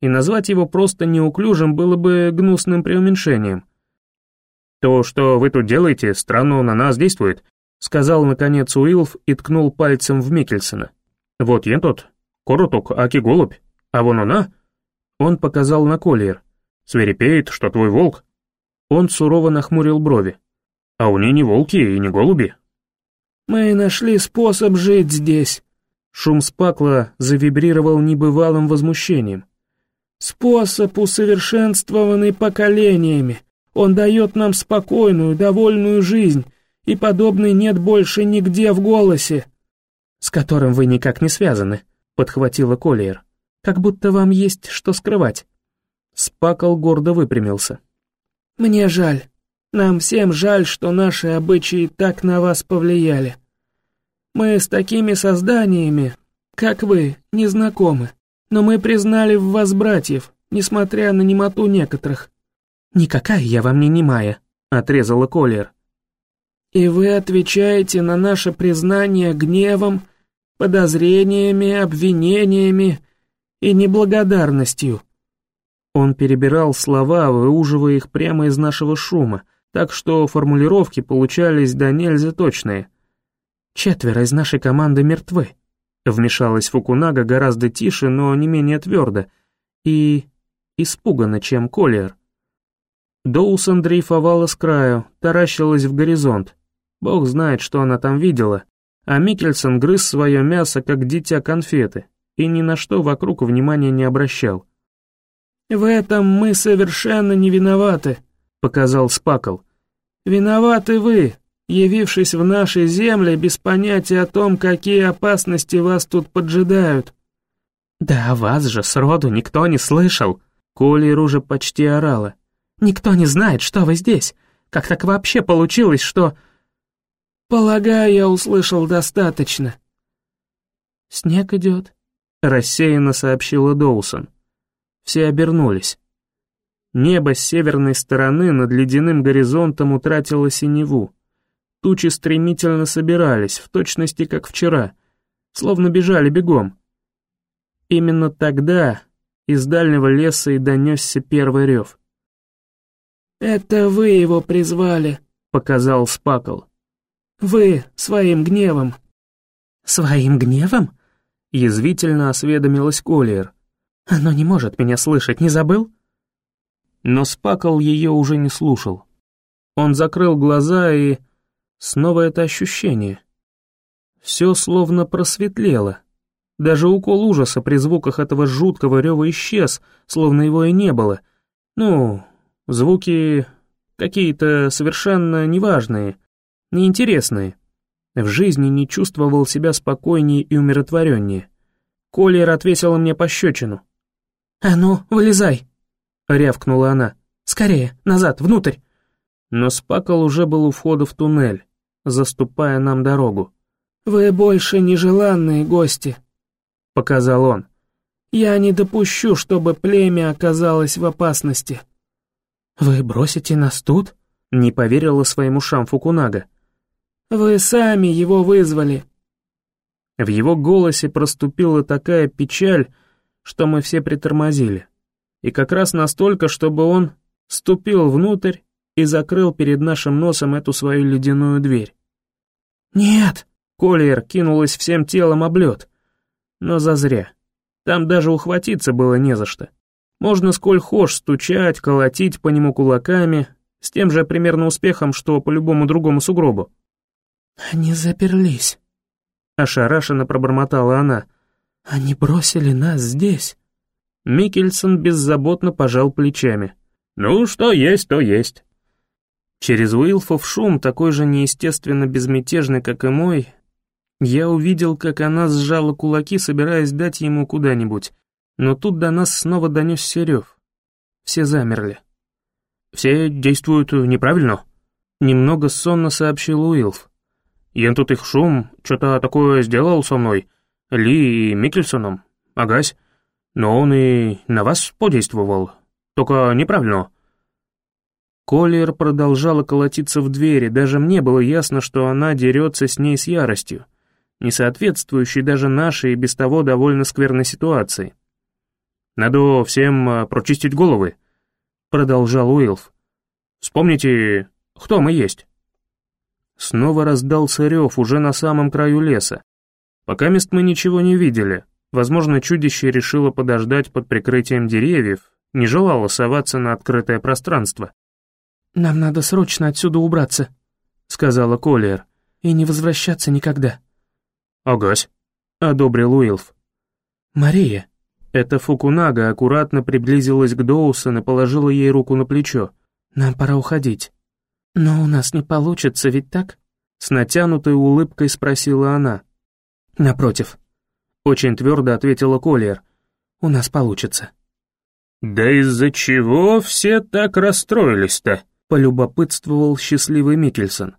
И назвать его просто неуклюжим было бы гнусным преуменьшением. «То, что вы тут делаете, странно на нас действует. — сказал наконец Уилф и ткнул пальцем в Микельсона. «Вот я тот, короток, аки голубь, а вон она...» Он показал на Коллиер. «Свирепеет, что твой волк». Он сурово нахмурил брови. «А у ней не волки и не голуби». «Мы нашли способ жить здесь». Шум спакла завибрировал небывалым возмущением. «Способ, усовершенствованный поколениями. Он дает нам спокойную, довольную жизнь, и подобной нет больше нигде в голосе». «С которым вы никак не связаны», — подхватила Коллиер. «Как будто вам есть что скрывать». Спакал гордо выпрямился. «Мне жаль. Нам всем жаль, что наши обычаи так на вас повлияли. Мы с такими созданиями, как вы, не знакомы, но мы признали в вас братьев, несмотря на немоту некоторых». «Никакая я вам не немая», — отрезала Коллиер. И вы отвечаете на наше признание гневом, подозрениями, обвинениями и неблагодарностью. Он перебирал слова, выуживая их прямо из нашего шума, так что формулировки получались до нельзя точные. «Четверо из нашей команды мертвы», — вмешалась Фукунага гораздо тише, но не менее твердо, и испуганно, чем Коллиер. Доусон дрейфовала с краю, таращилась в горизонт. Бог знает, что она там видела, а Микельсон грыз свое мясо, как дитя конфеты, и ни на что вокруг внимания не обращал. «В этом мы совершенно не виноваты», — показал Спакл. «Виноваты вы, явившись в наши земли без понятия о том, какие опасности вас тут поджидают». «Да вас же сроду никто не слышал», — Колер уже почти орала. «Никто не знает, что вы здесь. Как так вообще получилось, что...» «Полагаю, я услышал достаточно». «Снег идет», — рассеянно сообщила Доусон. Все обернулись. Небо с северной стороны над ледяным горизонтом утратило синеву. Тучи стремительно собирались, в точности как вчера, словно бежали бегом. Именно тогда из дальнего леса и донесся первый рев. «Это вы его призвали», — показал Спакл. Вы своим гневом». «Своим гневом?» — язвительно осведомилась Коллиер. «Оно не может меня слышать, не забыл?» Но Спакл ее уже не слушал. Он закрыл глаза и... Снова это ощущение. Все словно просветлело. Даже укол ужаса при звуках этого жуткого рева исчез, словно его и не было. Ну, звуки какие-то совершенно неважные — неинтересные. В жизни не чувствовал себя спокойнее и умиротвореннее. Колер отвесила мне пощечину. «А ну, вылезай!» — рявкнула она. «Скорее, назад, внутрь!» Но Спакл уже был у входа в туннель, заступая нам дорогу. «Вы больше нежеланные гости», — показал он. «Я не допущу, чтобы племя оказалось в опасности». «Вы бросите нас тут?» — не поверила своему ушам Фукунага. Вы сами его вызвали». В его голосе проступила такая печаль, что мы все притормозили. И как раз настолько, чтобы он ступил внутрь и закрыл перед нашим носом эту свою ледяную дверь. «Нет!» — Коллиер кинулась всем телом об лед. Но зазря. Там даже ухватиться было не за что. Можно сколь хошь стучать, колотить по нему кулаками, с тем же примерно успехом, что по любому другому сугробу. «Они заперлись», — ошарашенно пробормотала она. «Они бросили нас здесь». Микельсон беззаботно пожал плечами. «Ну, что есть, то есть». Через Уилфов шум, такой же неестественно безмятежный, как и мой, я увидел, как она сжала кулаки, собираясь дать ему куда-нибудь, но тут до нас снова донесся рев. Все замерли. «Все действуют неправильно?» Немного сонно сообщил Уилф. Я тут их шум, что-то такое сделал со мной, Ли и Микельсоном, агась. Но он и на вас подействовал, только неправильно». Коллиер продолжала колотиться в двери, даже мне было ясно, что она дерется с ней с яростью, не соответствующей даже нашей и без того довольно скверной ситуации. «Надо всем а, прочистить головы», — продолжал Уилф. «Вспомните, кто мы есть». Снова раздался рев уже на самом краю леса. Пока мест мы ничего не видели. Возможно, чудище решило подождать под прикрытием деревьев, не желало соваться на открытое пространство. «Нам надо срочно отсюда убраться», — сказала Коллиер, — «и не возвращаться никогда». «Агась», — одобрил Уилф. «Мария». Эта Фукунага аккуратно приблизилась к Доусон и положила ей руку на плечо. «Нам пора уходить». «Но у нас не получится, ведь так?» С натянутой улыбкой спросила она. «Напротив», — очень твердо ответила Коллиер. «У нас получится». «Да из-за чего все так расстроились-то?» — полюбопытствовал счастливый Микельсон.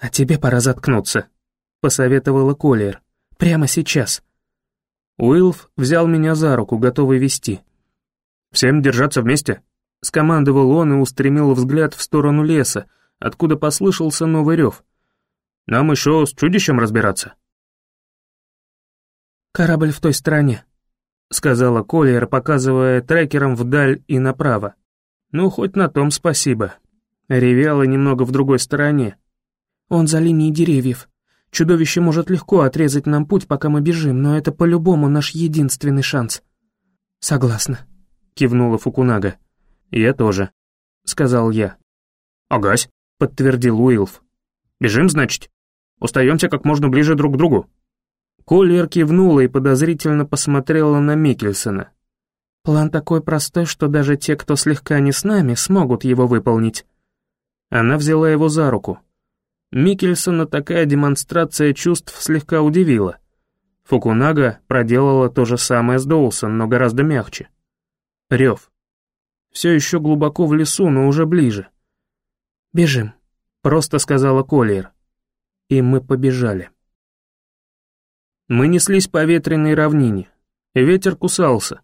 «А тебе пора заткнуться», — посоветовала Коллиер. «Прямо сейчас». Уилф взял меня за руку, готовый вести. «Всем держаться вместе?» Скомандовал он и устремил взгляд в сторону леса, откуда послышался новый рев. «Нам еще с чудищем разбираться». «Корабль в той стороне», — сказала Коллиер, показывая трекером вдаль и направо. «Ну, хоть на том спасибо. Ревела немного в другой стороне. «Он за линией деревьев. Чудовище может легко отрезать нам путь, пока мы бежим, но это по-любому наш единственный шанс». «Согласна», — кивнула Фукунага. «Я тоже», — сказал я. «Агась», — подтвердил Уилф. «Бежим, значит? Устаемся как можно ближе друг к другу». Коллер кивнула и подозрительно посмотрела на Микельсона. «План такой простой, что даже те, кто слегка не с нами, смогут его выполнить». Она взяла его за руку. Микельсона такая демонстрация чувств слегка удивила. Фукунага проделала то же самое с Доусон, но гораздо мягче. Рев. Все еще глубоко в лесу, но уже ближе. «Бежим», — просто сказала Коллиер. И мы побежали. Мы неслись по ветреной равнине. Ветер кусался.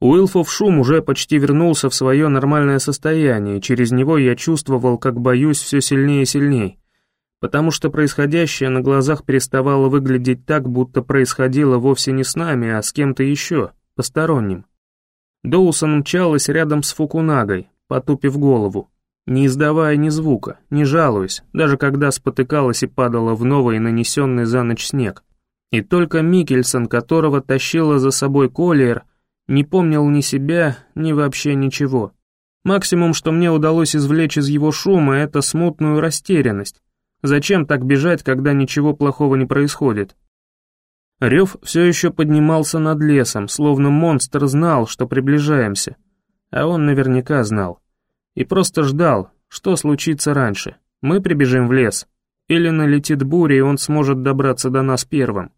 Уилфов шум уже почти вернулся в свое нормальное состояние, и через него я чувствовал, как боюсь все сильнее и сильнее, потому что происходящее на глазах переставало выглядеть так, будто происходило вовсе не с нами, а с кем-то еще, посторонним. Доусон мчалась рядом с Фукунагой, потупив голову, не издавая ни звука, не жалуясь, даже когда спотыкалась и падала в новый нанесенный за ночь снег. И только Микельсон, которого тащила за собой Коллиер, не помнил ни себя, ни вообще ничего. Максимум, что мне удалось извлечь из его шума, это смутную растерянность. Зачем так бежать, когда ничего плохого не происходит? Рев все еще поднимался над лесом, словно монстр знал, что приближаемся. А он наверняка знал. И просто ждал, что случится раньше. Мы прибежим в лес. Или налетит буря, и он сможет добраться до нас первым.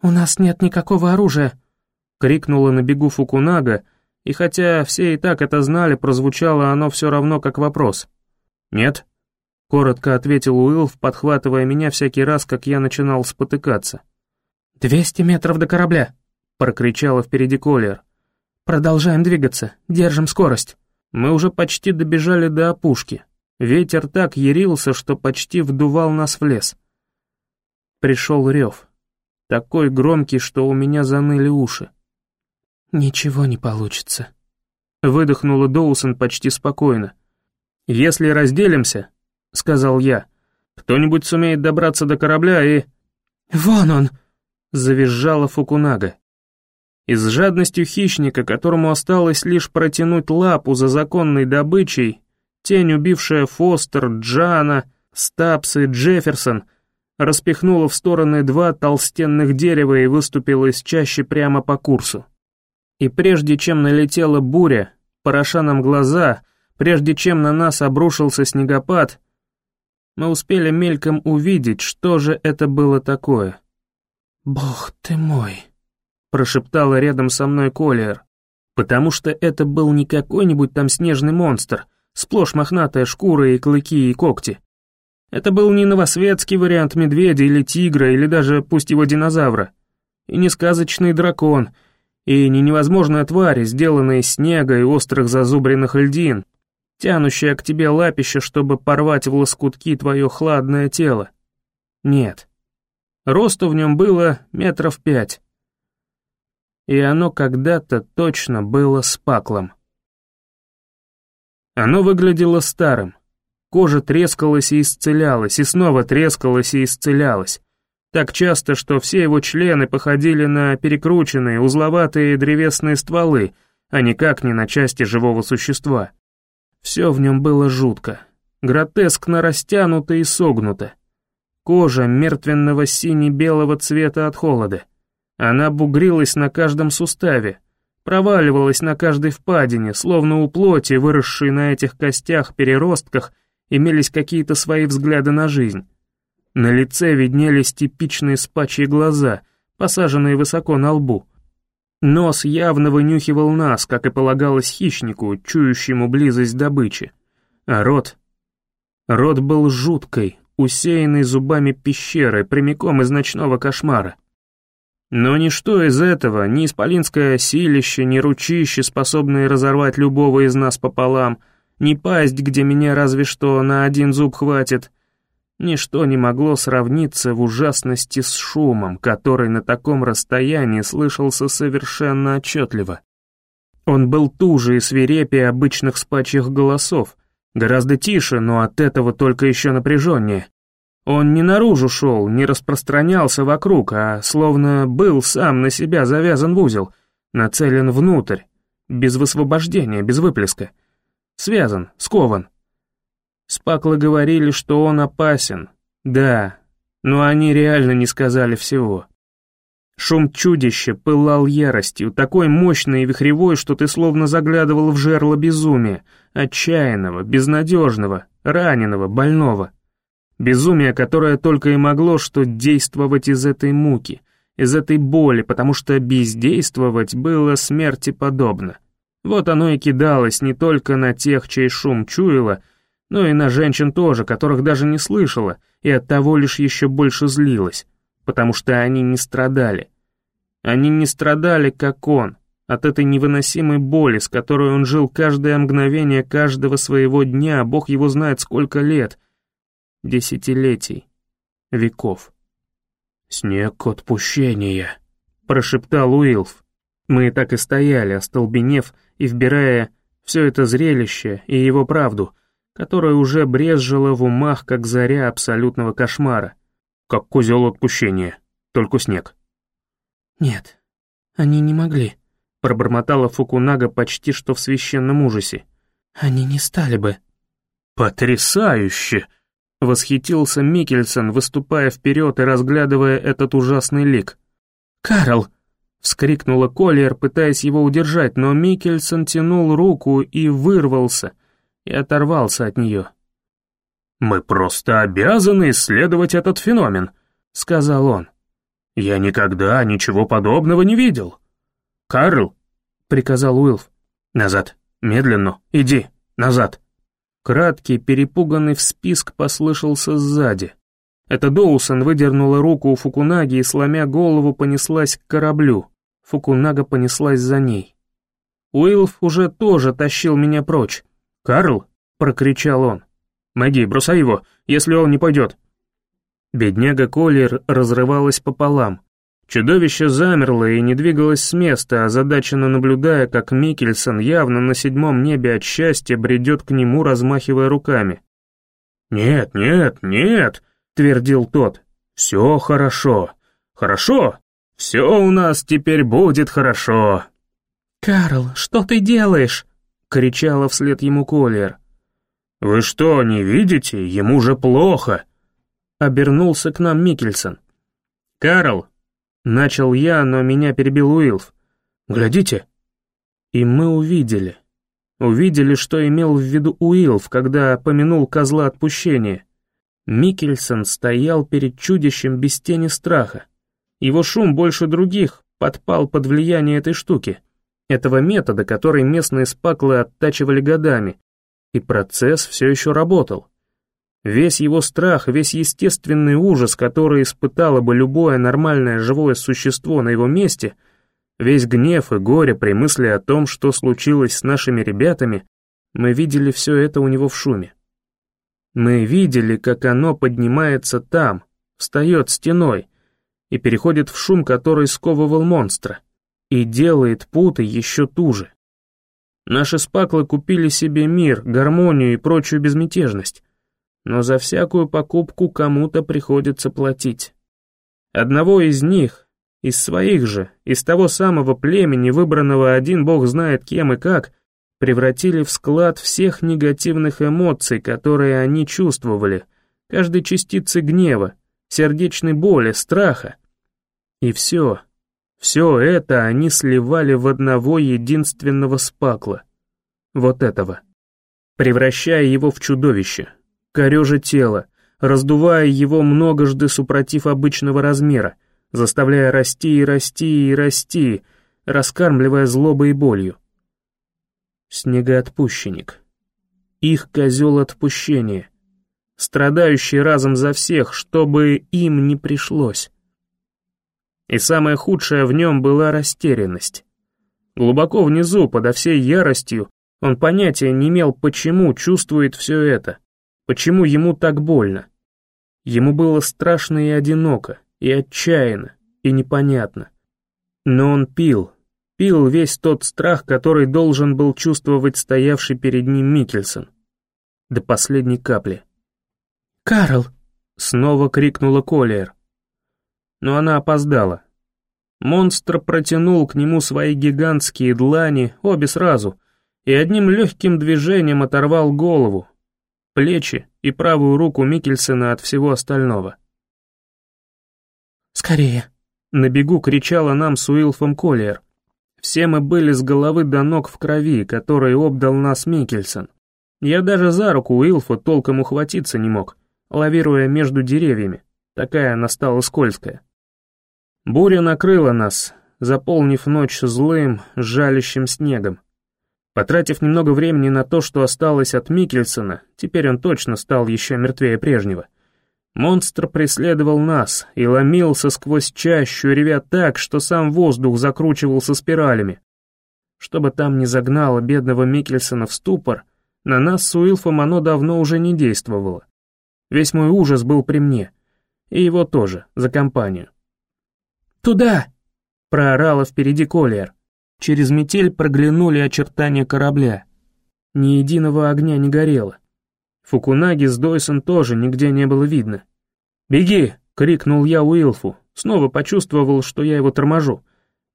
«У нас нет никакого оружия!» — крикнула на бегу Фукунага, и хотя все и так это знали, прозвучало оно все равно как вопрос. «Нет», — коротко ответил Уилф, подхватывая меня всякий раз, как я начинал спотыкаться. «Двести метров до корабля!» — прокричала впереди Колер. «Продолжаем двигаться, держим скорость». Мы уже почти добежали до опушки. Ветер так ярился, что почти вдувал нас в лес. Пришел рев такой громкий, что у меня заныли уши. «Ничего не получится», — выдохнула Доусон почти спокойно. «Если разделимся», — сказал я, — «кто-нибудь сумеет добраться до корабля и...» «Вон он!» — завизжала Фукунага. И с жадностью хищника, которому осталось лишь протянуть лапу за законной добычей, тень, убившая Фостер, Джана, Стапс и Джефферсон — распихнула в стороны два толстенных дерева и выступила из чащи прямо по курсу. И прежде чем налетела буря, пороша нам глаза, прежде чем на нас обрушился снегопад, мы успели мельком увидеть, что же это было такое. «Бог ты мой!» — прошептала рядом со мной Коллиер, потому что это был не какой-нибудь там снежный монстр, сплошь мохнатая шкура и клыки и когти. Это был не новосветский вариант медведя или тигра, или даже, пусть его динозавра. И не сказочный дракон, и не невозможная тварь, сделанная из снега и острых зазубренных льдин, тянущая к тебе лапище, чтобы порвать в лоскутки твое хладное тело. Нет. Росту в нем было метров пять. И оно когда-то точно было с паклом. Оно выглядело старым, Кожа трескалась и исцелялась, и снова трескалась и исцелялась. Так часто, что все его члены походили на перекрученные, узловатые древесные стволы, а никак не на части живого существа. Все в нем было жутко, гротескно растянуто и согнуто. Кожа мертвенного сине-белого цвета от холода. Она бугрилась на каждом суставе, проваливалась на каждой впадине, словно у плоти, выросшей на этих костях-переростках, имелись какие-то свои взгляды на жизнь. На лице виднелись типичные спачьи глаза, посаженные высоко на лбу. Нос явно вынюхивал нас, как и полагалось хищнику, чующему близость добычи. А рот... Рот был жуткой, усеянной зубами пещеры, прямиком из ночного кошмара. Но ничто из этого, ни исполинское силище, ни ручище, способные разорвать любого из нас пополам — не пасть, где меня разве что на один зуб хватит. Ничто не могло сравниться в ужасности с шумом, который на таком расстоянии слышался совершенно отчетливо. Он был туже и свирепее обычных спачьих голосов, Гораздо тише, но от этого только еще напряженнее. Он не наружу шел, не распространялся вокруг, а словно был сам на себя завязан в узел, нацелен внутрь, без высвобождения, без выплеска. Связан, скован. Спаклы говорили, что он опасен. Да, но они реально не сказали всего. Шум чудища пылал яростью, такой мощный и вихревой, что ты словно заглядывал в жерло безумия, отчаянного, безнадежного, раненого, больного. Безумие, которое только и могло что действовать из этой муки, из этой боли, потому что бездействовать было смерти подобно. Вот оно и кидалось не только на тех, чей шум чуяло, но и на женщин тоже, которых даже не слышала, и оттого лишь еще больше злилась, потому что они не страдали. Они не страдали, как он, от этой невыносимой боли, с которой он жил каждое мгновение каждого своего дня, бог его знает сколько лет — десятилетий, веков. «Снег отпущения», — прошептал Уилф. Мы так и стояли, остолбенев и вбирая все это зрелище и его правду, которая уже брезжила в умах, как заря абсолютного кошмара. Как козел отпущения, только снег. «Нет, они не могли», — пробормотала Фукунага почти что в священном ужасе. «Они не стали бы». «Потрясающе!» Восхитился Микельсон, выступая вперед и разглядывая этот ужасный лик. «Карл!» — вскрикнула Коллиер, пытаясь его удержать, но Микельсон тянул руку и вырвался, и оторвался от нее. «Мы просто обязаны исследовать этот феномен», — сказал он. «Я никогда ничего подобного не видел». «Карл!» — приказал Уилф. «Назад, медленно, иди, назад». Краткий, перепуганный всписк послышался сзади. Это Доусон выдернула руку у Фукунаги и, сломя голову, понеслась к кораблю. Фукунага понеслась за ней. Уилф уже тоже тащил меня прочь. «Карл!» — прокричал он. «Мэгги, бросай его, если он не пойдет!» Бедняга Коллер разрывалась пополам. Чудовище замерло и не двигалось с места, озадаченно наблюдая, как Микельсон явно на седьмом небе от счастья бредет к нему, размахивая руками. «Нет, нет, нет», — твердил тот, — «все хорошо, хорошо, все у нас теперь будет хорошо». «Карл, что ты делаешь?» — кричала вслед ему Коллер. «Вы что, не видите? Ему же плохо!» Обернулся к нам Микельсон. «Карл, Начал я, но меня перебил Уилф. «Глядите!» И мы увидели. Увидели, что имел в виду Уилф, когда помянул козла отпущения. Микельсон стоял перед чудищем без тени страха. Его шум больше других подпал под влияние этой штуки, этого метода, который местные спаклы оттачивали годами, и процесс все еще работал. Весь его страх, весь естественный ужас, который испытало бы любое нормальное живое существо на его месте, весь гнев и горе при мысли о том, что случилось с нашими ребятами, мы видели все это у него в шуме. Мы видели, как оно поднимается там, встает стеной и переходит в шум, который сковывал монстра, и делает путы еще туже. Наши спаклы купили себе мир, гармонию и прочую безмятежность но за всякую покупку кому-то приходится платить. Одного из них, из своих же, из того самого племени, выбранного один бог знает кем и как, превратили в склад всех негативных эмоций, которые они чувствовали, каждой частицы гнева, сердечной боли, страха. И все, все это они сливали в одного единственного спакла, вот этого, превращая его в чудовище, корежа тело, раздувая его многожды супротив обычного размера, заставляя расти и расти и расти, раскармливая злобой и болью. Снегоотпущенник. Их козел отпущения. Страдающий разом за всех, чтобы им не пришлось. И самое худшее в нем была растерянность. Глубоко внизу, подо всей яростью, он понятия не имел, почему чувствует все это. Почему ему так больно? Ему было страшно и одиноко, и отчаянно, и непонятно. Но он пил, пил весь тот страх, который должен был чувствовать стоявший перед ним Микельсон. До последней капли. «Карл!» — снова крикнула Коллиер. Но она опоздала. Монстр протянул к нему свои гигантские длани, обе сразу, и одним легким движением оторвал голову, плечи и правую руку Микельсона от всего остального. «Скорее!» — на бегу кричала нам с Уилфом Коллиер. Все мы были с головы до ног в крови, которой обдал нас Микельсон. Я даже за руку Уилфа толком ухватиться не мог, лавируя между деревьями, такая она стала скользкая. Буря накрыла нас, заполнив ночь злым, жалящим снегом. Потратив немного времени на то, что осталось от Микельсона, теперь он точно стал еще мертвее прежнего. Монстр преследовал нас и ломился сквозь чащу, ревя так, что сам воздух закручивался спиралями. Чтобы там не загнало бедного Микельсона в ступор, на нас с Уилфом оно давно уже не действовало. Весь мой ужас был при мне, и его тоже, за компанию. «Туда!» — проорала впереди Коллиер. Через метель проглянули очертания корабля. Ни единого огня не горело. Фукунаги с Дойсон тоже нигде не было видно. «Беги!» — крикнул я Уилфу. Снова почувствовал, что я его торможу.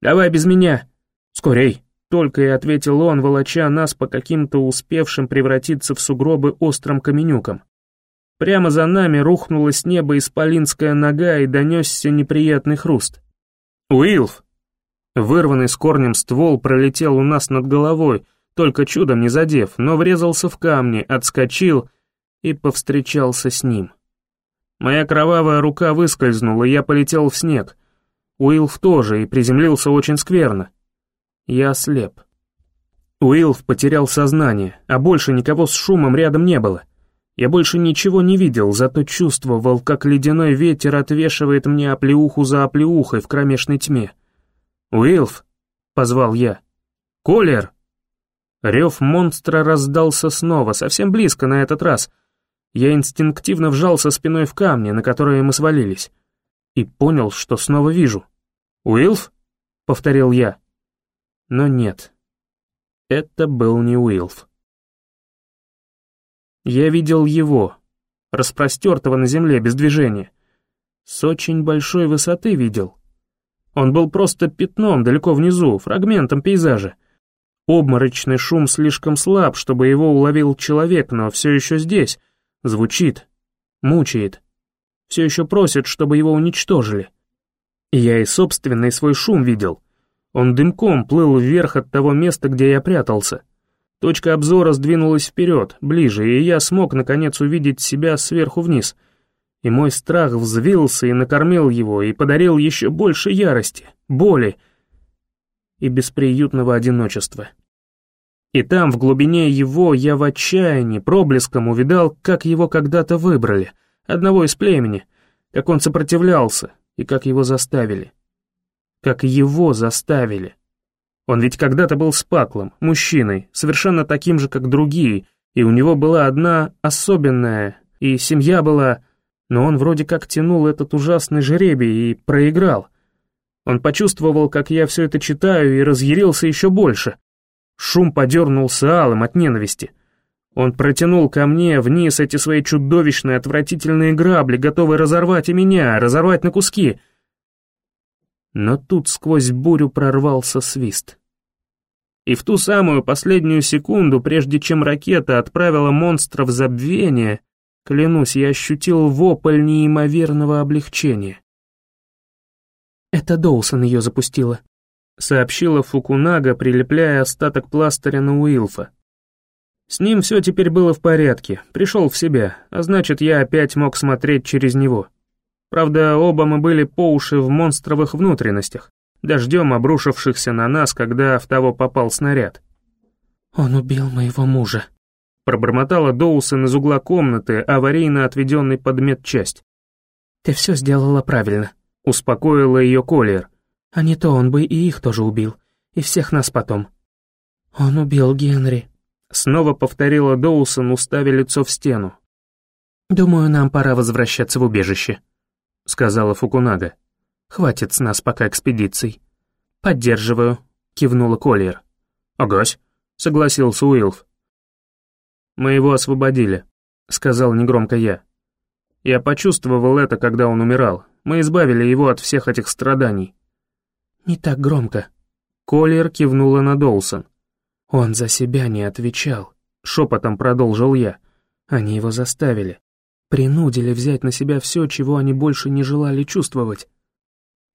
«Давай без меня!» «Скорей!» — только и ответил он, волоча нас по каким-то успевшим превратиться в сугробы острым каменюкам. Прямо за нами рухнула с неба исполинская нога и донесся неприятный хруст. «Уилф!» Вырванный с корнем ствол пролетел у нас над головой, только чудом не задев, но врезался в камни, отскочил и повстречался с ним. Моя кровавая рука выскользнула, и я полетел в снег. Уилф тоже и приземлился очень скверно. Я ослеп. Уилф потерял сознание, а больше никого с шумом рядом не было. Я больше ничего не видел, зато чувствовал, как ледяной ветер отвешивает мне оплеуху за оплеухой в кромешной тьме. «Уилф!» — позвал я. «Колер!» Рев монстра раздался снова, совсем близко на этот раз. Я инстинктивно вжался спиной в камни, на которые мы свалились, и понял, что снова вижу. «Уилф?» — повторил я. Но нет, это был не Уилф. Я видел его, распростертого на земле без движения. С очень большой высоты видел. Он был просто пятном далеко внизу, фрагментом пейзажа. Обморочный шум слишком слаб, чтобы его уловил человек, но все еще здесь. Звучит, мучает. Все еще просит, чтобы его уничтожили. я и собственный свой шум видел. Он дымком плыл вверх от того места, где я прятался. Точка обзора сдвинулась вперед, ближе, и я смог наконец увидеть себя сверху вниз. И мой страх взвился и накормил его, и подарил еще больше ярости, боли и бесприютного одиночества. И там, в глубине его, я в отчаянии, проблеском увидал, как его когда-то выбрали, одного из племени, как он сопротивлялся и как его заставили. Как его заставили. Он ведь когда-то был спаклом, мужчиной, совершенно таким же, как другие, и у него была одна особенная, и семья была... Но он вроде как тянул этот ужасный жеребий и проиграл. Он почувствовал, как я все это читаю, и разъярился еще больше. Шум подернулся алым от ненависти. Он протянул ко мне вниз эти свои чудовищные, отвратительные грабли, готовые разорвать и меня, разорвать на куски — но тут сквозь бурю прорвался свист. И в ту самую последнюю секунду, прежде чем ракета отправила монстра в забвение, клянусь, я ощутил вопль неимоверного облегчения. «Это Доусон ее запустила», — сообщила Фукунага, прилепляя остаток пластыря на Уилфа. С ним все теперь было в порядке, пришел в себя, а значит, я опять мог смотреть через него. Правда, оба мы были по уши в монстровых внутренностях, дождем обрушившихся на нас, когда в того попал снаряд. «Он убил моего мужа», — пробормотала Доусон из угла комнаты, аварийно отведенной под медчасть. «Ты все сделала правильно», — успокоила ее Коллер. «А не то он бы и их тоже убил, и всех нас потом». «Он убил Генри», — снова повторила Доусон, уставя лицо в стену. «Думаю, нам пора возвращаться в убежище». — сказала Фукунага. «Хватит с нас пока экспедиций». «Поддерживаю», — кивнула Коллиер. «Агась», — согласился Уилф. «Мы его освободили», — сказал негромко я. «Я почувствовал это, когда он умирал. Мы избавили его от всех этих страданий». «Не так громко». Коллиер кивнула на Доусон. «Он за себя не отвечал», — шепотом продолжил я. «Они его заставили. Принудили взять на себя все, чего они больше не желали чувствовать.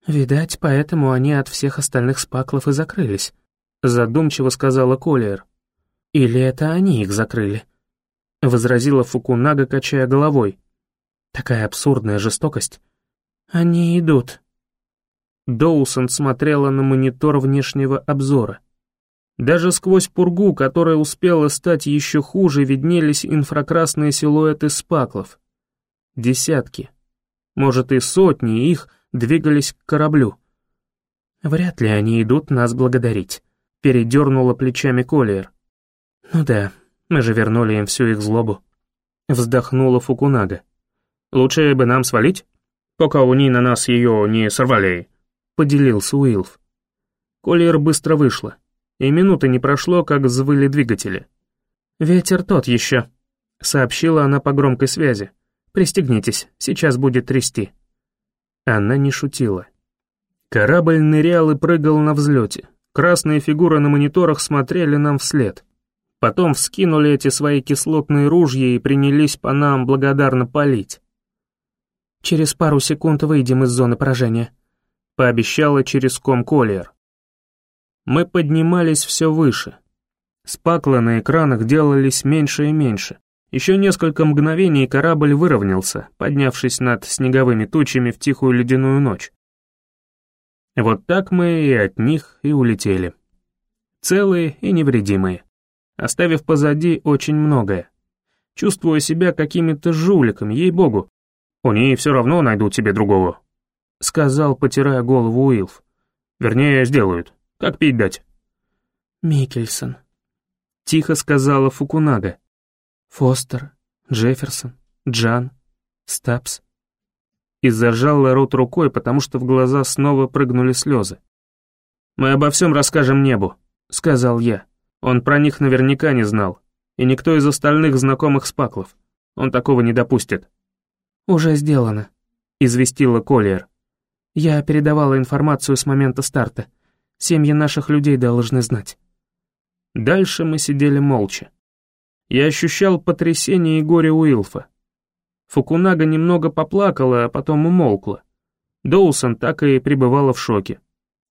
Видать, поэтому они от всех остальных спаклов и закрылись», — задумчиво сказала Коллиер. «Или это они их закрыли?» — возразила Фукунага, качая головой. «Такая абсурдная жестокость». «Они идут», Доусон смотрела на монитор внешнего обзора. Даже сквозь пургу, которая успела стать еще хуже, виднелись инфракрасные силуэты спаклов. Десятки, может и сотни их двигались к кораблю. «Вряд ли они идут нас благодарить», — передернула плечами Коллиер. «Ну да, мы же вернули им всю их злобу», — вздохнула Фукунага. «Лучше бы нам свалить, пока они на нас ее не сорвали», поделился Уилф. Коллиер быстро вышла, и минуты не прошло, как взвыли двигатели. «Ветер тот еще», — сообщила она по громкой связи. «Пристегнитесь, сейчас будет трясти». Она не шутила. Корабль нырял и прыгал на взлете. Красные фигуры на мониторах смотрели нам вслед. Потом вскинули эти свои кислотные ружья и принялись по нам благодарно палить. «Через пару секунд выйдем из зоны поражения», пообещала через ком Коллиер. Мы поднимались все выше. Спаклы на экранах делались меньше и меньше. Еще несколько мгновений корабль выровнялся, поднявшись над снеговыми тучами в тихую ледяную ночь. Вот так мы и от них и улетели. Целые и невредимые, оставив позади очень многое. Чувствуя себя какими-то жуликами, ей-богу. Они все равно найдут себе другого, — сказал, потирая голову Уилф. «Вернее, сделают. Как пить дать?» «Микельсон», — тихо сказала Фукунага. «Фостер, Джефферсон, Джан, Стапс». И зажала рот рукой, потому что в глаза снова прыгнули слезы. «Мы обо всем расскажем небу», — сказал я. Он про них наверняка не знал, и никто из остальных знакомых Спаклов. Он такого не допустит. «Уже сделано», — известила Коллиер. Я передавала информацию с момента старта. Семьи наших людей должны знать. Дальше мы сидели молча. Я ощущал потрясение и горе Уилфа. Фукунага немного поплакала, а потом умолкла. Доусон так и пребывала в шоке.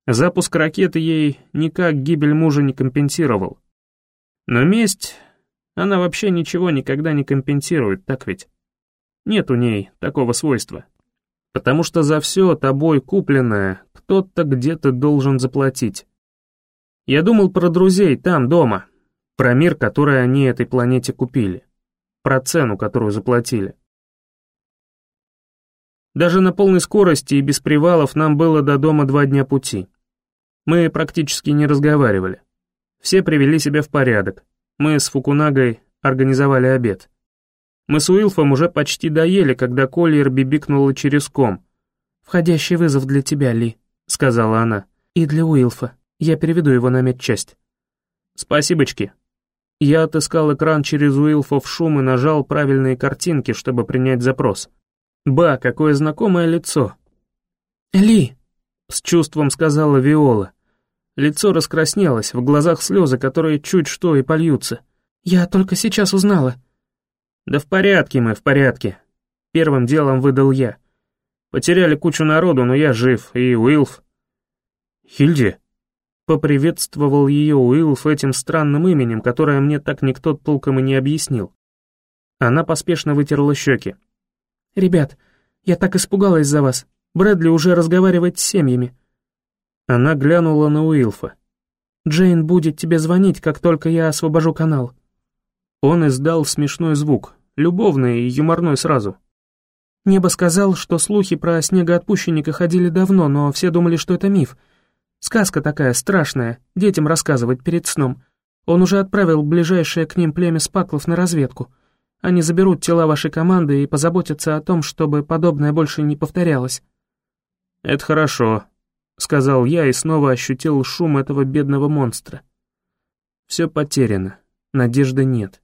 Запуск ракеты ей никак гибель мужа не компенсировал. Но месть, она вообще ничего никогда не компенсирует, так ведь? Нет у ней такого свойства потому что за все тобой купленное кто-то где-то должен заплатить. Я думал про друзей там, дома, про мир, который они этой планете купили, про цену, которую заплатили. Даже на полной скорости и без привалов нам было до дома два дня пути. Мы практически не разговаривали. Все привели себя в порядок. Мы с Фукунагой организовали обед. Мы с Уилфом уже почти доели, когда Коллиер бибикнула через ком. «Входящий вызов для тебя, Ли», — сказала она. «И для Уилфа. Я переведу его на медчасть». «Спасибочки». Я отыскал экран через Уилфов шум и нажал правильные картинки, чтобы принять запрос. «Ба, какое знакомое лицо!» «Ли!» — с чувством сказала Виола. Лицо раскраснелось, в глазах слезы, которые чуть что и польются. «Я только сейчас узнала». «Да в порядке мы, в порядке», — первым делом выдал я. «Потеряли кучу народу, но я жив, и Уилф...» «Хильди?» — поприветствовал ее Уилф этим странным именем, которое мне так никто толком и не объяснил. Она поспешно вытерла щеки. «Ребят, я так испугалась за вас. Брэдли уже разговаривает с семьями». Она глянула на Уилфа. «Джейн будет тебе звонить, как только я освобожу канал». Он издал смешной звук, любовный и юморной сразу. Небо сказал, что слухи про снегоотпущенника ходили давно, но все думали, что это миф. Сказка такая страшная, детям рассказывать перед сном. Он уже отправил ближайшее к ним племя спаклов на разведку. Они заберут тела вашей команды и позаботятся о том, чтобы подобное больше не повторялось». «Это хорошо», — сказал я и снова ощутил шум этого бедного монстра. «Все потеряно, надежды нет».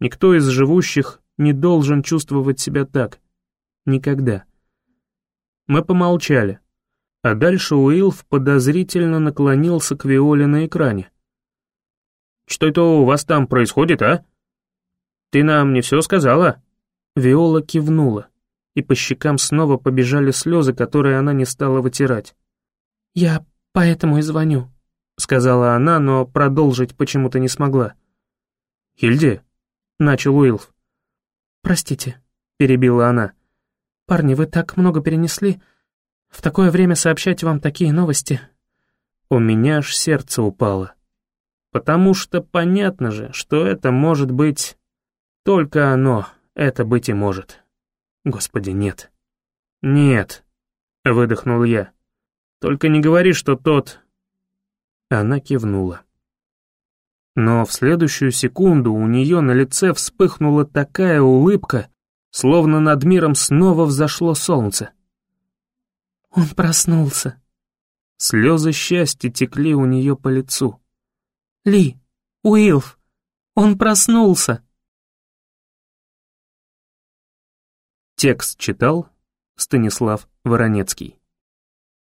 Никто из живущих не должен чувствовать себя так. Никогда. Мы помолчали. А дальше Уилф подозрительно наклонился к Виоле на экране. «Что это у вас там происходит, а? Ты нам не все сказала?» Виола кивнула, и по щекам снова побежали слезы, которые она не стала вытирать. «Я поэтому и звоню», — сказала она, но продолжить почему-то не смогла. «Хильди», — начал Уилф. «Простите», — перебила она. «Парни, вы так много перенесли. В такое время сообщать вам такие новости...» У меня аж сердце упало. Потому что понятно же, что это может быть... Только оно, это быть и может. Господи, нет. Нет, выдохнул я. Только не говори, что тот... Она кивнула. Но в следующую секунду у нее на лице вспыхнула такая улыбка, словно над миром снова взошло солнце. «Он проснулся». Слезы счастья текли у нее по лицу. «Ли, Уилф, он проснулся». Текст читал Станислав Воронецкий.